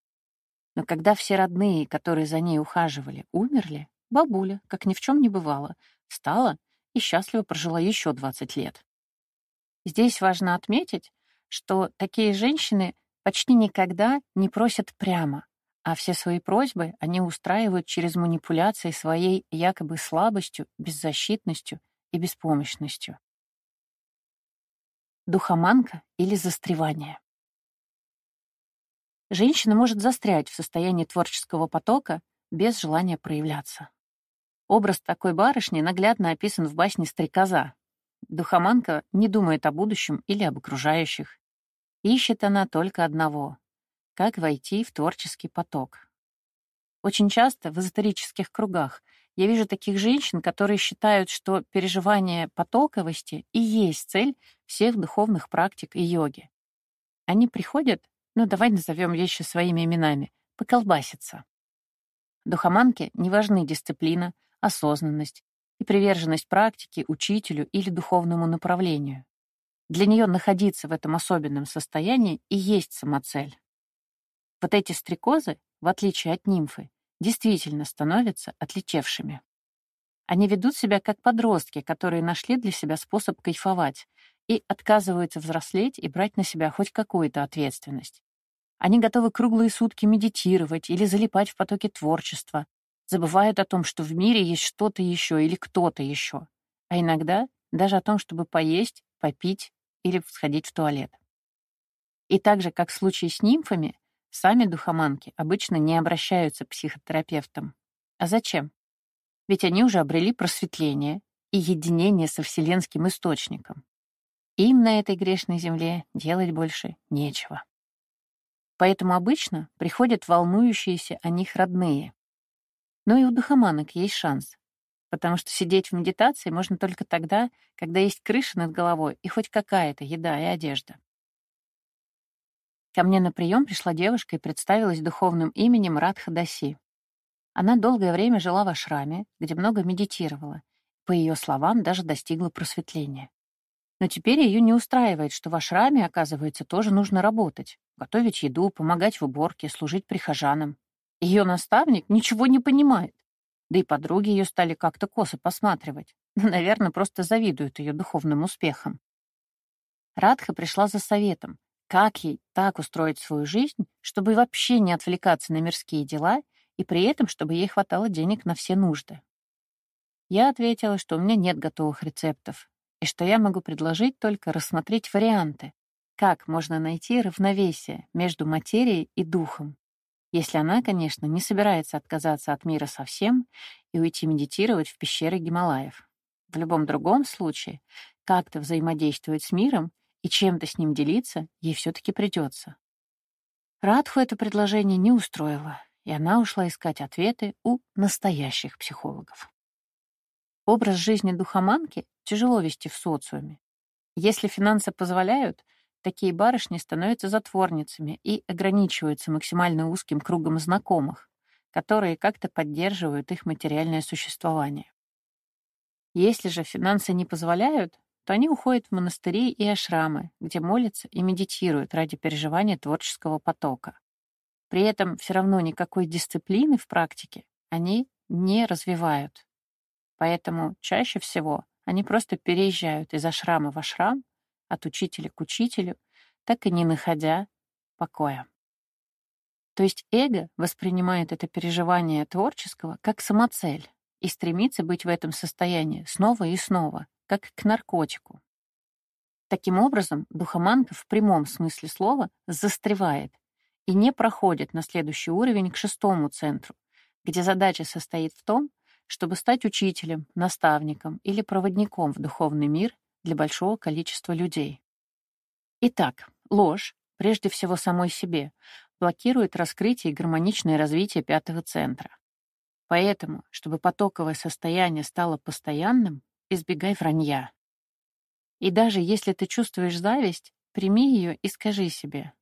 Но когда все родные, которые за ней ухаживали, умерли, бабуля, как ни в чем не бывало, встала и счастливо прожила еще 20 лет. Здесь важно отметить, что такие женщины почти никогда не просят прямо, а все свои просьбы они устраивают через манипуляции своей якобы слабостью, беззащитностью и беспомощностью. Духоманка или застревание. Женщина может застрять в состоянии творческого потока без желания проявляться. Образ такой барышни наглядно описан в басне «Стрекоза». Духоманка не думает о будущем или об окружающих. Ищет она только одного как войти в творческий поток. Очень часто в эзотерических кругах я вижу таких женщин, которые считают, что переживание потоковости и есть цель всех духовных практик и йоги. Они приходят, ну давай назовем вещи своими именами, поколбаситься. Духоманке не важны дисциплина, осознанность и приверженность практике, учителю или духовному направлению. Для нее находиться в этом особенном состоянии и есть самоцель. Вот эти стрекозы, в отличие от нимфы, действительно становятся отличевшими. Они ведут себя как подростки, которые нашли для себя способ кайфовать и отказываются взрослеть и брать на себя хоть какую-то ответственность. Они готовы круглые сутки медитировать или залипать в потоке творчества, забывают о том, что в мире есть что-то еще или кто-то еще, а иногда даже о том, чтобы поесть, попить или сходить в туалет. И так же, как в случае с нимфами, Сами духоманки обычно не обращаются к психотерапевтам. А зачем? Ведь они уже обрели просветление и единение со вселенским источником. Им на этой грешной земле делать больше нечего. Поэтому обычно приходят волнующиеся о них родные. Но и у духоманок есть шанс, потому что сидеть в медитации можно только тогда, когда есть крыша над головой и хоть какая-то еда и одежда. Ко мне на прием пришла девушка и представилась духовным именем Радха Даси. Она долгое время жила в ашраме, где много медитировала. По ее словам, даже достигла просветления. Но теперь ее не устраивает, что в ашраме, оказывается, тоже нужно работать, готовить еду, помогать в уборке, служить прихожанам. Ее наставник ничего не понимает. Да и подруги ее стали как-то косо посматривать. [LAUGHS] Наверное, просто завидуют ее духовным успехам. Радха пришла за советом, как ей так устроить свою жизнь, чтобы вообще не отвлекаться на мирские дела и при этом, чтобы ей хватало денег на все нужды? Я ответила, что у меня нет готовых рецептов, и что я могу предложить только рассмотреть варианты, как можно найти равновесие между материей и духом, если она, конечно, не собирается отказаться от мира совсем и уйти медитировать в пещеры Гималаев. В любом другом случае, как-то взаимодействовать с миром и чем-то с ним делиться ей все-таки придется. Радху это предложение не устроило, и она ушла искать ответы у настоящих психологов. Образ жизни духоманки тяжело вести в социуме. Если финансы позволяют, такие барышни становятся затворницами и ограничиваются максимально узким кругом знакомых, которые как-то поддерживают их материальное существование. Если же финансы не позволяют, то они уходят в монастыри и ашрамы, где молятся и медитируют ради переживания творческого потока. При этом все равно никакой дисциплины в практике они не развивают. Поэтому чаще всего они просто переезжают из ашрама в ашрам, от учителя к учителю, так и не находя покоя. То есть эго воспринимает это переживание творческого как самоцель и стремится быть в этом состоянии снова и снова, как к наркотику. Таким образом, духоманка в прямом смысле слова застревает и не проходит на следующий уровень к шестому центру, где задача состоит в том, чтобы стать учителем, наставником или проводником в духовный мир для большого количества людей. Итак, ложь, прежде всего самой себе, блокирует раскрытие и гармоничное развитие пятого центра. Поэтому, чтобы потоковое состояние стало постоянным, избегай вранья. И даже если ты чувствуешь зависть, прими ее и скажи себе.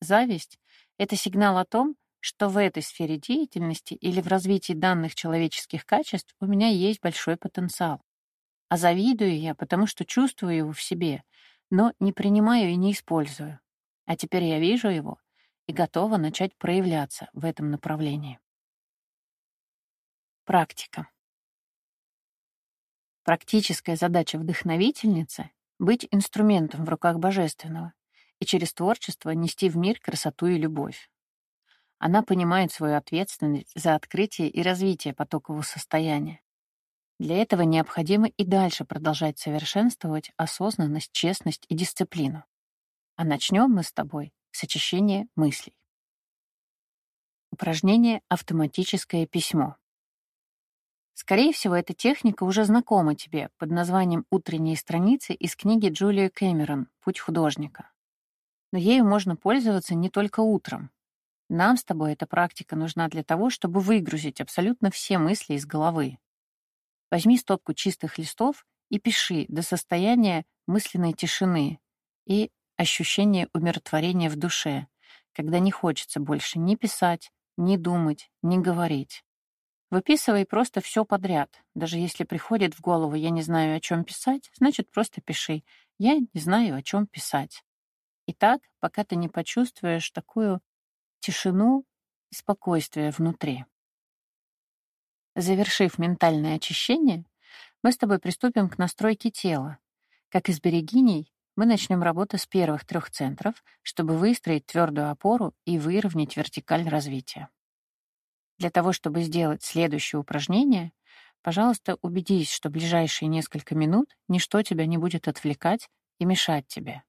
Зависть — это сигнал о том, что в этой сфере деятельности или в развитии данных человеческих качеств у меня есть большой потенциал. А завидую я, потому что чувствую его в себе, но не принимаю и не использую. А теперь я вижу его и готова начать проявляться в этом направлении. Практика. Практическая задача вдохновительницы быть инструментом в руках Божественного и через творчество нести в мир красоту и любовь. Она понимает свою ответственность за открытие и развитие потокового состояния. Для этого необходимо и дальше продолжать совершенствовать осознанность, честность и дисциплину. А начнем мы с тобой с очищения мыслей. Упражнение «Автоматическое письмо». Скорее всего, эта техника уже знакома тебе под названием «Утренние страницы» из книги Джулии Кэмерон «Путь художника». Но ею можно пользоваться не только утром. Нам с тобой эта практика нужна для того, чтобы выгрузить абсолютно все мысли из головы. Возьми стопку чистых листов и пиши до состояния мысленной тишины и ощущения умиротворения в душе, когда не хочется больше ни писать, ни думать, ни говорить. Выписывай просто все подряд. Даже если приходит в голову «я не знаю, о чем писать», значит, просто пиши «я не знаю, о чем писать». И так, пока ты не почувствуешь такую тишину и спокойствие внутри. Завершив ментальное очищение, мы с тобой приступим к настройке тела. Как из берегиней, мы начнем работу с первых трех центров, чтобы выстроить твердую опору и выровнять вертикаль развития. Для того, чтобы сделать следующее упражнение, пожалуйста, убедись, что ближайшие несколько минут ничто тебя не будет отвлекать и мешать тебе.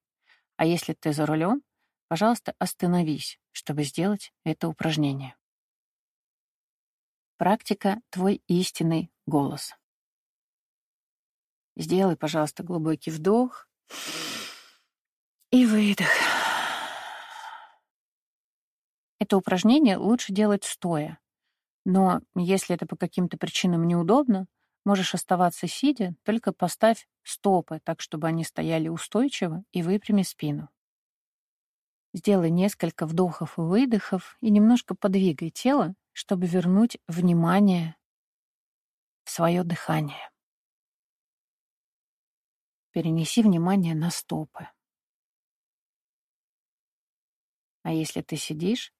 А если ты за рулем, пожалуйста, остановись, чтобы сделать это упражнение. Практика «Твой истинный голос». Сделай, пожалуйста, глубокий вдох и выдох. Это упражнение лучше делать стоя, но если это по каким-то причинам неудобно, можешь оставаться сидя, только поставь стопы так, чтобы они стояли устойчиво и выпрями спину. Сделай несколько вдохов и выдохов и немножко подвигай тело, чтобы вернуть внимание в свое дыхание. Перенеси внимание на стопы. А если ты сидишь,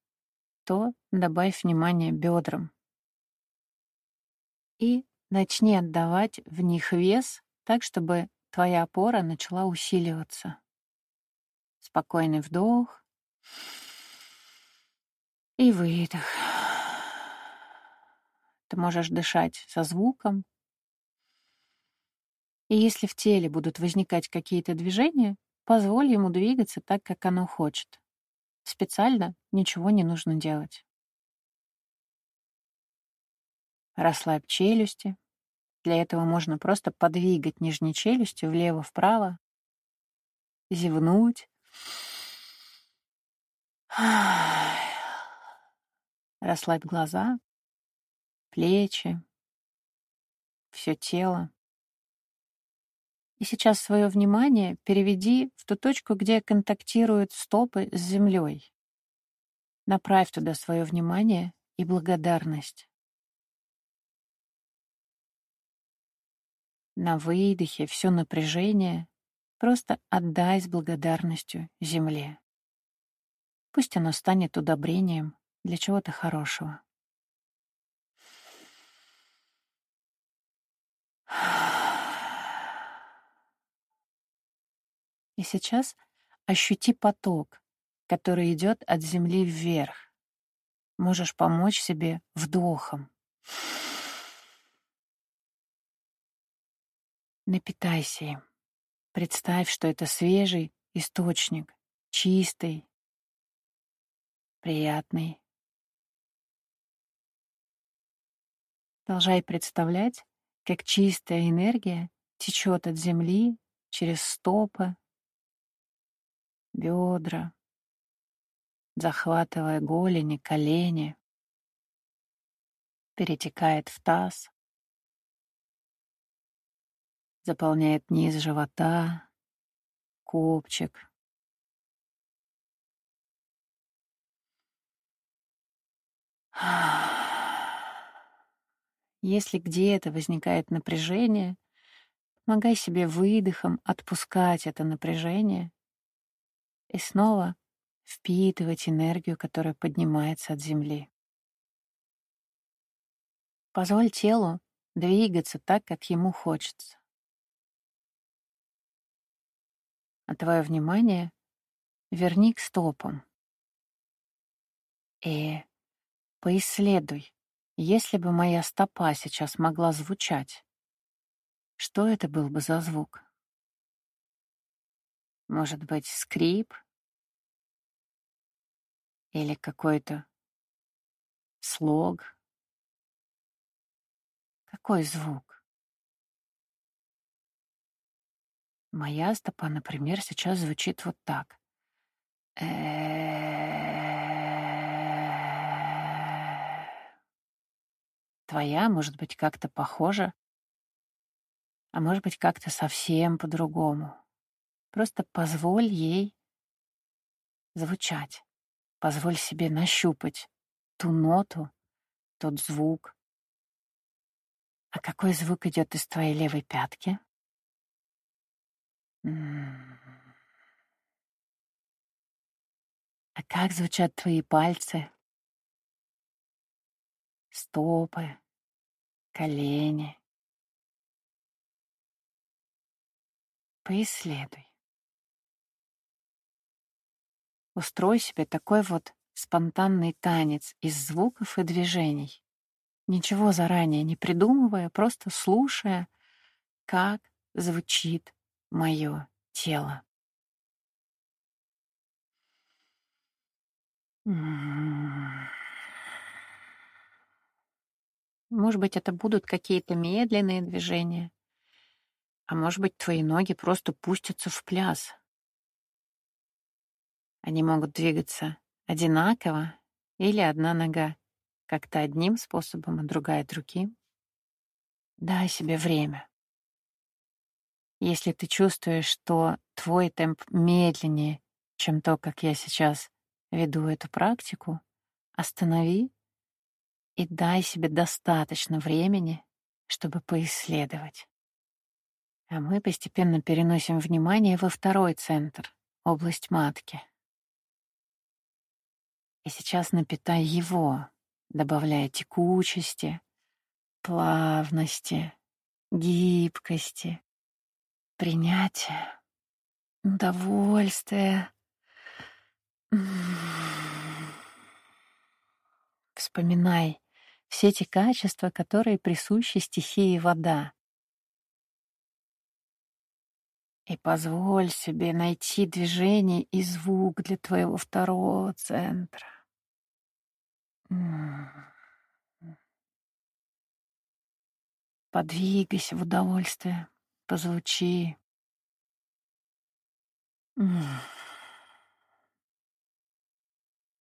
то добавь внимание бедрам. И начни отдавать в них вес так, чтобы твоя опора начала усиливаться. Спокойный вдох и выдох. Ты можешь дышать со звуком. И если в теле будут возникать какие-то движения, позволь ему двигаться так, как оно хочет. Специально ничего не нужно делать. Расслабь челюсти. Для этого можно просто подвигать нижней челюстью влево-вправо, зевнуть. Расслабь глаза, плечи, все тело. И сейчас свое внимание переведи в ту точку, где контактируют стопы с землей. Направь туда свое внимание и благодарность. На выдохе все напряжение просто отдай с благодарностью земле. Пусть оно станет удобрением для чего-то хорошего. И сейчас ощути поток, который идет от земли вверх. Можешь помочь себе вдохом. Напитайся им. Представь, что это свежий источник, чистый, приятный. Продолжай представлять, как чистая энергия течет от земли через стопы, бедра, захватывая голени, колени, перетекает в таз, заполняет низ живота, копчик. Если где-то возникает напряжение, помогай себе выдохом отпускать это напряжение и снова впитывать энергию, которая поднимается от земли. Позволь телу двигаться так, как ему хочется. А твое внимание верни к стопам. И поисследуй, если бы моя стопа сейчас могла звучать, что это был бы за звук? Может быть, скрип или какой-то слог. Какой звук? Моя стопа, например, сейчас звучит вот так. Твоя, может быть, как-то похожа, а может быть, как-то совсем по-другому. Просто позволь ей звучать. Позволь себе нащупать ту ноту, тот звук. А какой звук идет из твоей левой пятки? А как звучат твои пальцы? Стопы, колени. Поисследуй. Устрой себе такой вот спонтанный танец из звуков и движений, ничего заранее не придумывая, просто слушая, как звучит мое тело. Может быть, это будут какие-то медленные движения, а может быть, твои ноги просто пустятся в пляс, они могут двигаться одинаково или одна нога как-то одним способом, а другая другим. Дай себе время. Если ты чувствуешь, что твой темп медленнее, чем то, как я сейчас веду эту практику, останови и дай себе достаточно времени, чтобы поисследовать. А мы постепенно переносим внимание во второй центр, область матки. И сейчас напитай его, добавляя текучести, плавности, гибкости, принятия, удовольствия. Вспоминай все эти качества, которые присущи стихии вода. И позволь себе найти движение и звук для твоего второго центра. Подвигайся в удовольствие, позвучи.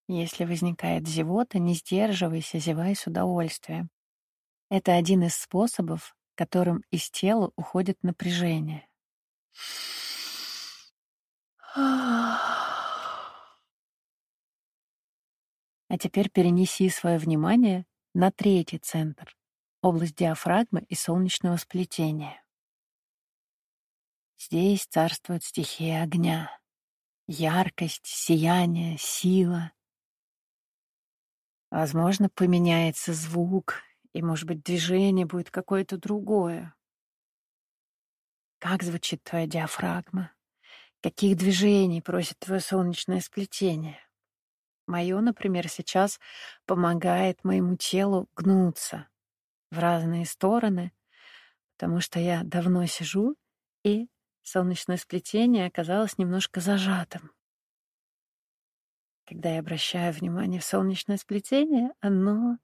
Если возникает зевота, не сдерживайся, зевай с удовольствием. Это один из способов, которым из тела уходит напряжение. А теперь перенеси свое внимание на третий центр, область диафрагмы и солнечного сплетения. Здесь царствует стихия огня, яркость, сияние, сила. Возможно, поменяется звук, и, может быть, движение будет какое-то другое. Как звучит твоя диафрагма? Каких движений просит твое солнечное сплетение? Мое, например, сейчас помогает моему телу гнуться в разные стороны, потому что я давно сижу, и солнечное сплетение оказалось немножко зажатым. Когда я обращаю внимание в солнечное сплетение, оно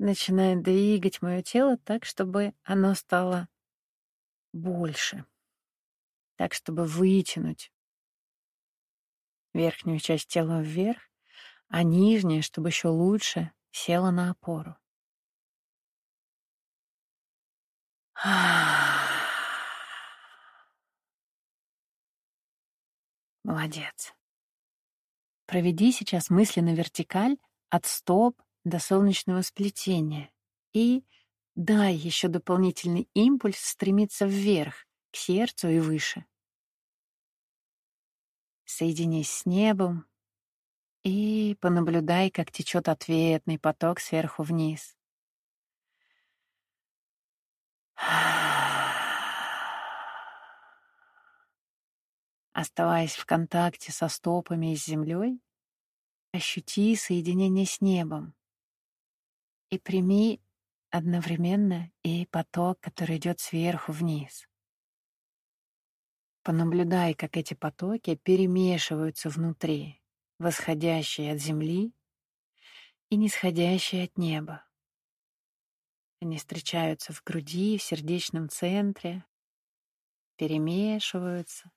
начинает двигать мое тело так, чтобы оно стало больше, так, чтобы вытянуть верхнюю часть тела вверх, а нижняя, чтобы еще лучше села на опору. [SIGHS] Молодец. Проведи сейчас мысленно вертикаль от стоп до солнечного сплетения и дай еще дополнительный импульс стремиться вверх, к сердцу и выше. Соединись с небом и понаблюдай, как течет ответный поток сверху вниз. Оставаясь в контакте со стопами и с землей, ощути соединение с небом и прими одновременно и поток, который идет сверху вниз. Понаблюдай, как эти потоки перемешиваются внутри, восходящие от земли и нисходящие от неба. Они встречаются в груди, в сердечном центре, перемешиваются,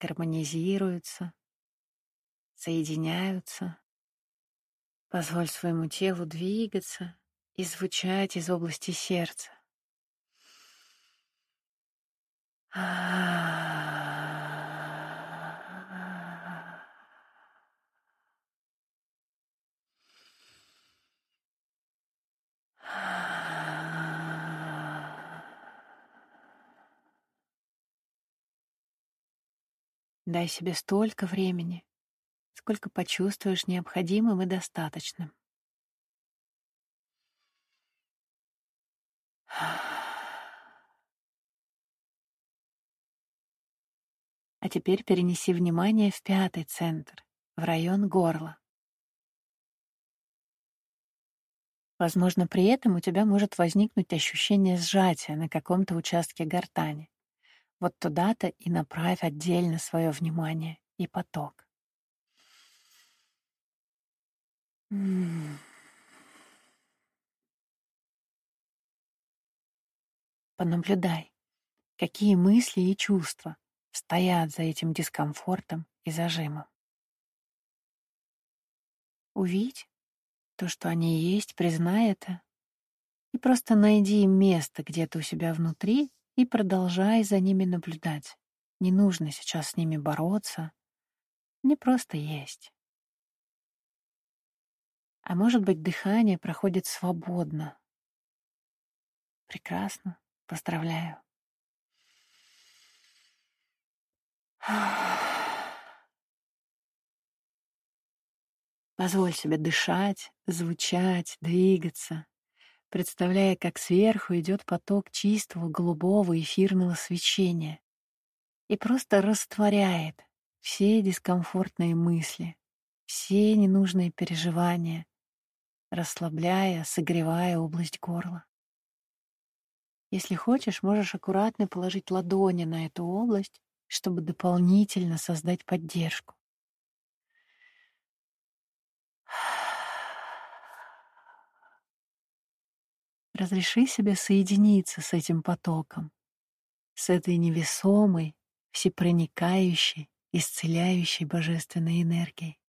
гармонизируются, соединяются. Позволь своему телу двигаться и звучать из области сердца. Дай себе столько времени, сколько почувствуешь необходимым и достаточным. А теперь перенеси внимание в пятый центр, в район горла. Возможно, при этом у тебя может возникнуть ощущение сжатия на каком-то участке гортани. Вот туда-то и направь отдельно свое внимание и поток. Понаблюдай, какие мысли и чувства стоят за этим дискомфортом и зажимом. Увидь то, что они есть, признай это, и просто найди место где-то у себя внутри и продолжай за ними наблюдать. Не нужно сейчас с ними бороться, не просто есть. А может быть, дыхание проходит свободно. Прекрасно, поздравляю. [SIGHS] Позволь себе дышать, звучать, двигаться, представляя, как сверху идет поток чистого голубого эфирного свечения и просто растворяет все дискомфортные мысли, все ненужные переживания, расслабляя, согревая область горла. Если хочешь, можешь аккуратно положить ладони на эту область чтобы дополнительно создать поддержку. Разреши себе соединиться с этим потоком, с этой невесомой, всепроникающей, исцеляющей божественной энергией.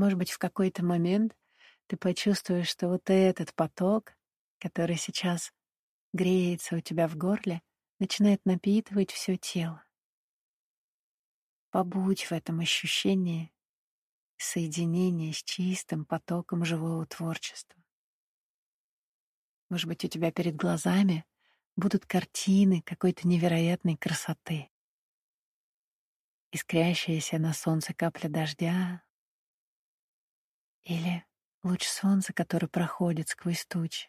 Может быть, в какой-то момент ты почувствуешь, что вот этот поток, который сейчас греется у тебя в горле, начинает напитывать все тело. Побудь в этом ощущении соединения с чистым потоком живого творчества. Может быть, у тебя перед глазами будут картины какой-то невероятной красоты. искрящаяся на солнце капля дождя или луч солнца, который проходит сквозь тучи.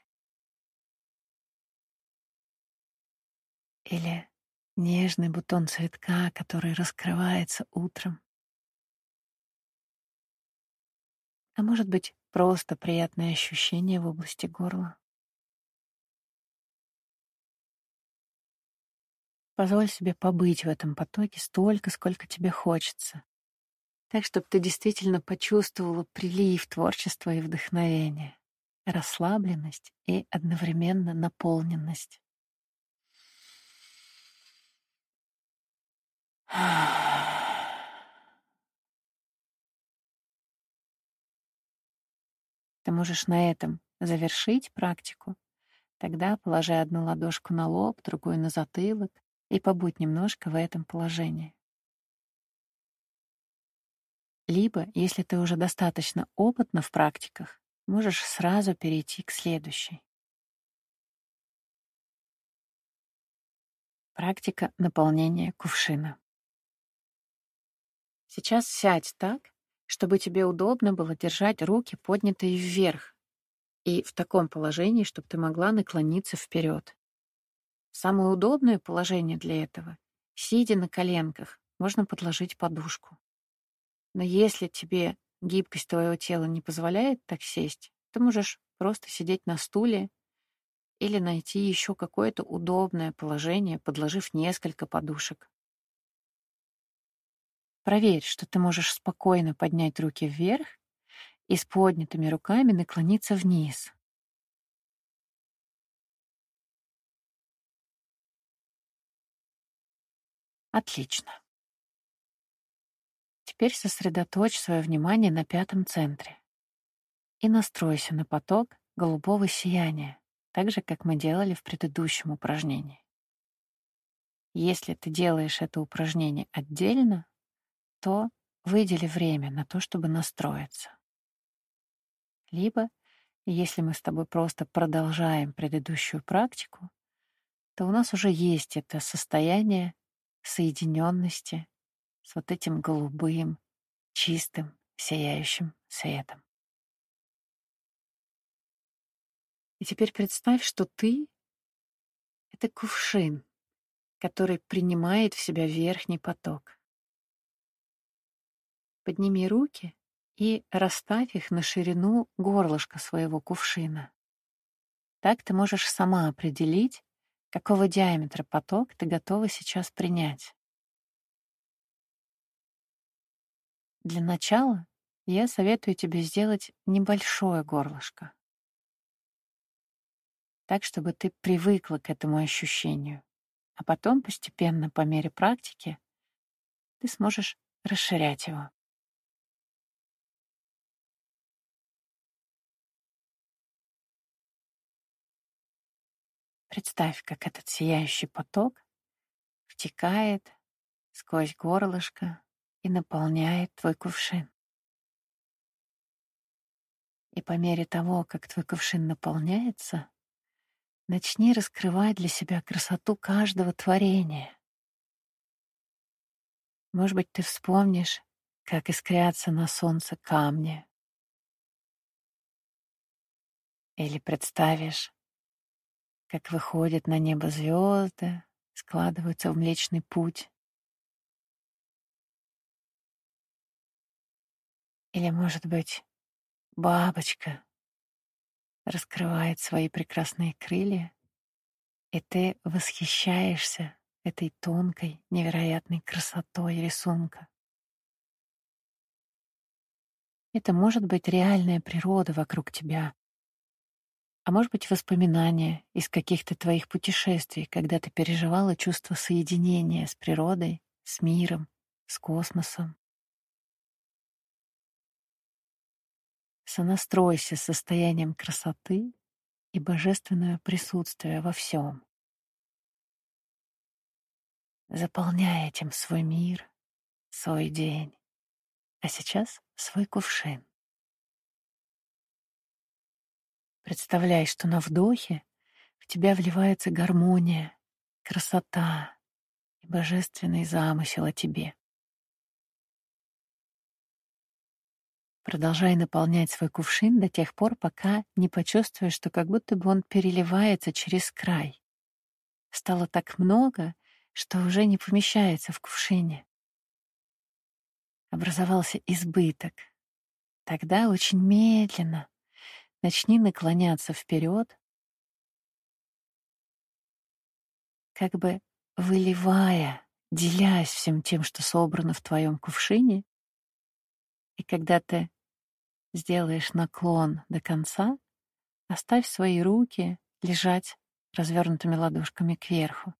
Или нежный бутон цветка, который раскрывается утром. А может быть, просто приятное ощущение в области горла. Позволь себе побыть в этом потоке столько, сколько тебе хочется. Так, чтобы ты действительно почувствовала прилив творчества и вдохновения, расслабленность и одновременно наполненность. Ты можешь на этом завершить практику. Тогда положи одну ладошку на лоб, другую на затылок и побудь немножко в этом положении. Либо, если ты уже достаточно опытна в практиках, можешь сразу перейти к следующей. Практика наполнения кувшина. Сейчас сядь так, чтобы тебе удобно было держать руки поднятые вверх и в таком положении, чтобы ты могла наклониться вперед. Самое удобное положение для этого — сидя на коленках, можно подложить подушку. Но если тебе гибкость твоего тела не позволяет так сесть, ты можешь просто сидеть на стуле или найти еще какое-то удобное положение, подложив несколько подушек. Проверь, что ты можешь спокойно поднять руки вверх и с поднятыми руками наклониться вниз. Отлично. Теперь сосредоточь свое внимание на пятом центре и настройся на поток голубого сияния, так же, как мы делали в предыдущем упражнении. Если ты делаешь это упражнение отдельно, то выдели время на то, чтобы настроиться. Либо, если мы с тобой просто продолжаем предыдущую практику, то у нас уже есть это состояние соединенности с вот этим голубым, чистым, сияющим светом. И теперь представь, что ты — это кувшин, который принимает в себя верхний поток. Подними руки и расставь их на ширину горлышка своего кувшина. Так ты можешь сама определить, какого диаметра поток ты готова сейчас принять. Для начала я советую тебе сделать небольшое горлышко, так, чтобы ты привыкла к этому ощущению, а потом постепенно, по мере практики, ты сможешь расширять его. Представь, как этот сияющий поток втекает сквозь горлышко и наполняет твой кувшин. И по мере того, как твой кувшин наполняется, начни раскрывать для себя красоту каждого творения. Может быть, ты вспомнишь, как искрятся на солнце камни. Или представишь, как выходят на небо звезды, складываются в Млечный Путь. Или, может быть, бабочка раскрывает свои прекрасные крылья, и ты восхищаешься этой тонкой, невероятной красотой рисунка. Это может быть реальная природа вокруг тебя, а может быть, воспоминания из каких-то твоих путешествий, когда ты переживала чувство соединения с природой, с миром, с космосом. Сонастройся с состоянием красоты и божественного присутствия во всем. Заполняй этим свой мир, свой день, а сейчас свой кувшин. Представляй, что на вдохе в тебя вливается гармония, красота и божественный замысел о тебе. Продолжай наполнять свой кувшин до тех пор, пока не почувствуешь, что как будто бы он переливается через край. Стало так много, что уже не помещается в кувшине. Образовался избыток. Тогда очень медленно начни наклоняться вперед, как бы выливая, делясь всем тем, что собрано в твоем кувшине, и когда ты сделаешь наклон до конца, оставь свои руки лежать развернутыми ладошками кверху.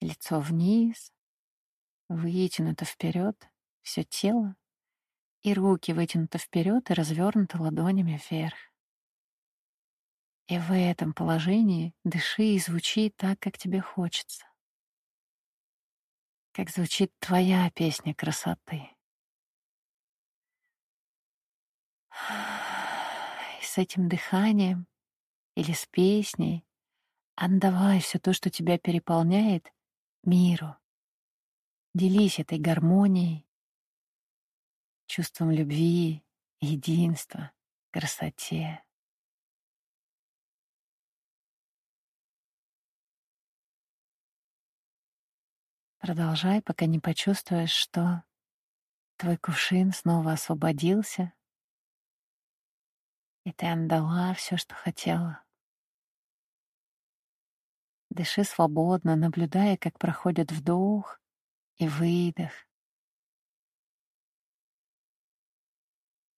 Лицо вниз, вытянуто вперед, все тело, и руки вытянуты вперед и развернуты ладонями вверх. И в этом положении дыши и звучи так, как тебе хочется. Как звучит твоя песня красоты. И с этим дыханием или с песней отдавай все то, что тебя переполняет, миру. Делись этой гармонией, чувством любви, единства, красоте. Продолжай, пока не почувствуешь, что твой кувшин снова освободился, и ты отдала все, что хотела. Дыши свободно, наблюдая, как проходит вдох и выдох.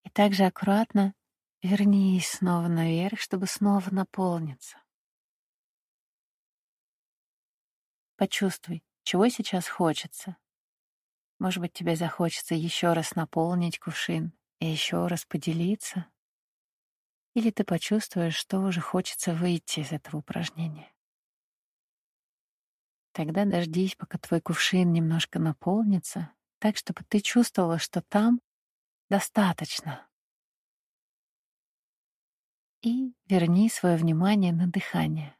И также аккуратно вернись снова наверх, чтобы снова наполниться. Почувствуй, чего сейчас хочется. Может быть, тебе захочется еще раз наполнить кувшин и еще раз поделиться. Или ты почувствуешь, что уже хочется выйти из этого упражнения. Тогда дождись, пока твой кувшин немножко наполнится, так, чтобы ты чувствовала, что там достаточно. И верни свое внимание на дыхание.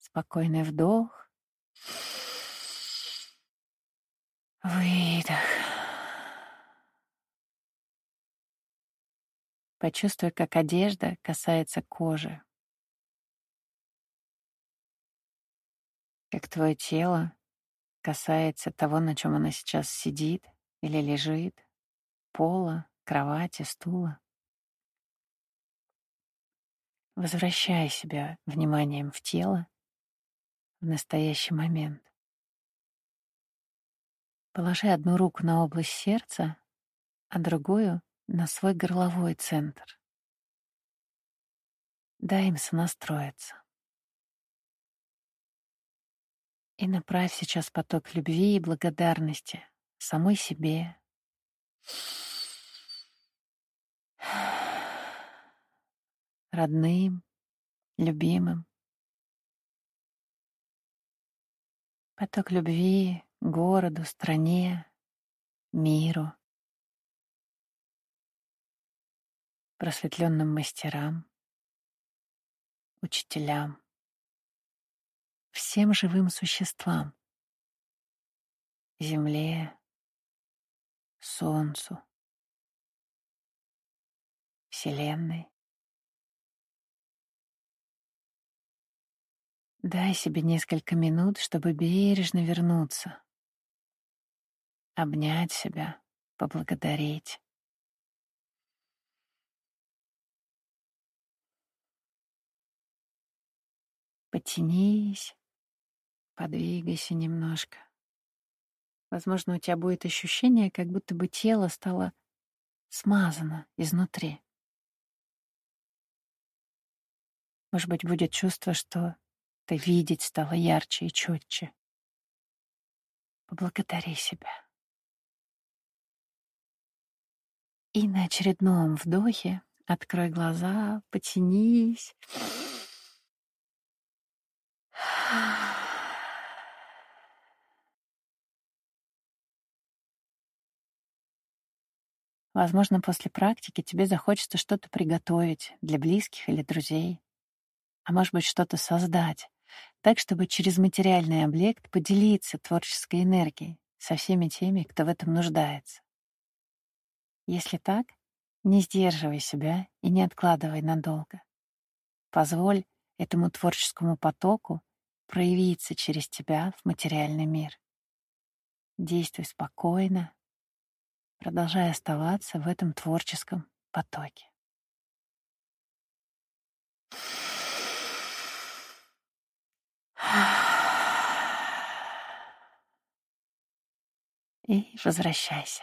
Спокойный вдох. Выдох. Почувствуй, как одежда касается кожи. как твое тело касается того, на чем она сейчас сидит или лежит, пола, кровати, стула. Возвращай себя вниманием в тело в настоящий момент. Положи одну руку на область сердца, а другую — на свой горловой центр. Дай им сонастроиться. И направь сейчас поток любви и благодарности самой себе. [SIGHS] Родным, любимым. Поток любви городу, стране, миру, просветленным мастерам, учителям всем живым существам, Земле, Солнцу, Вселенной. Дай себе несколько минут, чтобы бережно вернуться, обнять себя, поблагодарить. Потянись, Подвигайся немножко. Возможно, у тебя будет ощущение, как будто бы тело стало смазано изнутри. Может быть, будет чувство, что ты видеть стало ярче и четче. Поблагодари себя. И на очередном вдохе открой глаза, потянись. Возможно, после практики тебе захочется что-то приготовить для близких или друзей, а может быть, что-то создать так, чтобы через материальный объект поделиться творческой энергией со всеми теми, кто в этом нуждается. Если так, не сдерживай себя и не откладывай надолго. Позволь этому творческому потоку проявиться через тебя в материальный мир. Действуй спокойно, продолжая оставаться в этом творческом потоке. И возвращайся.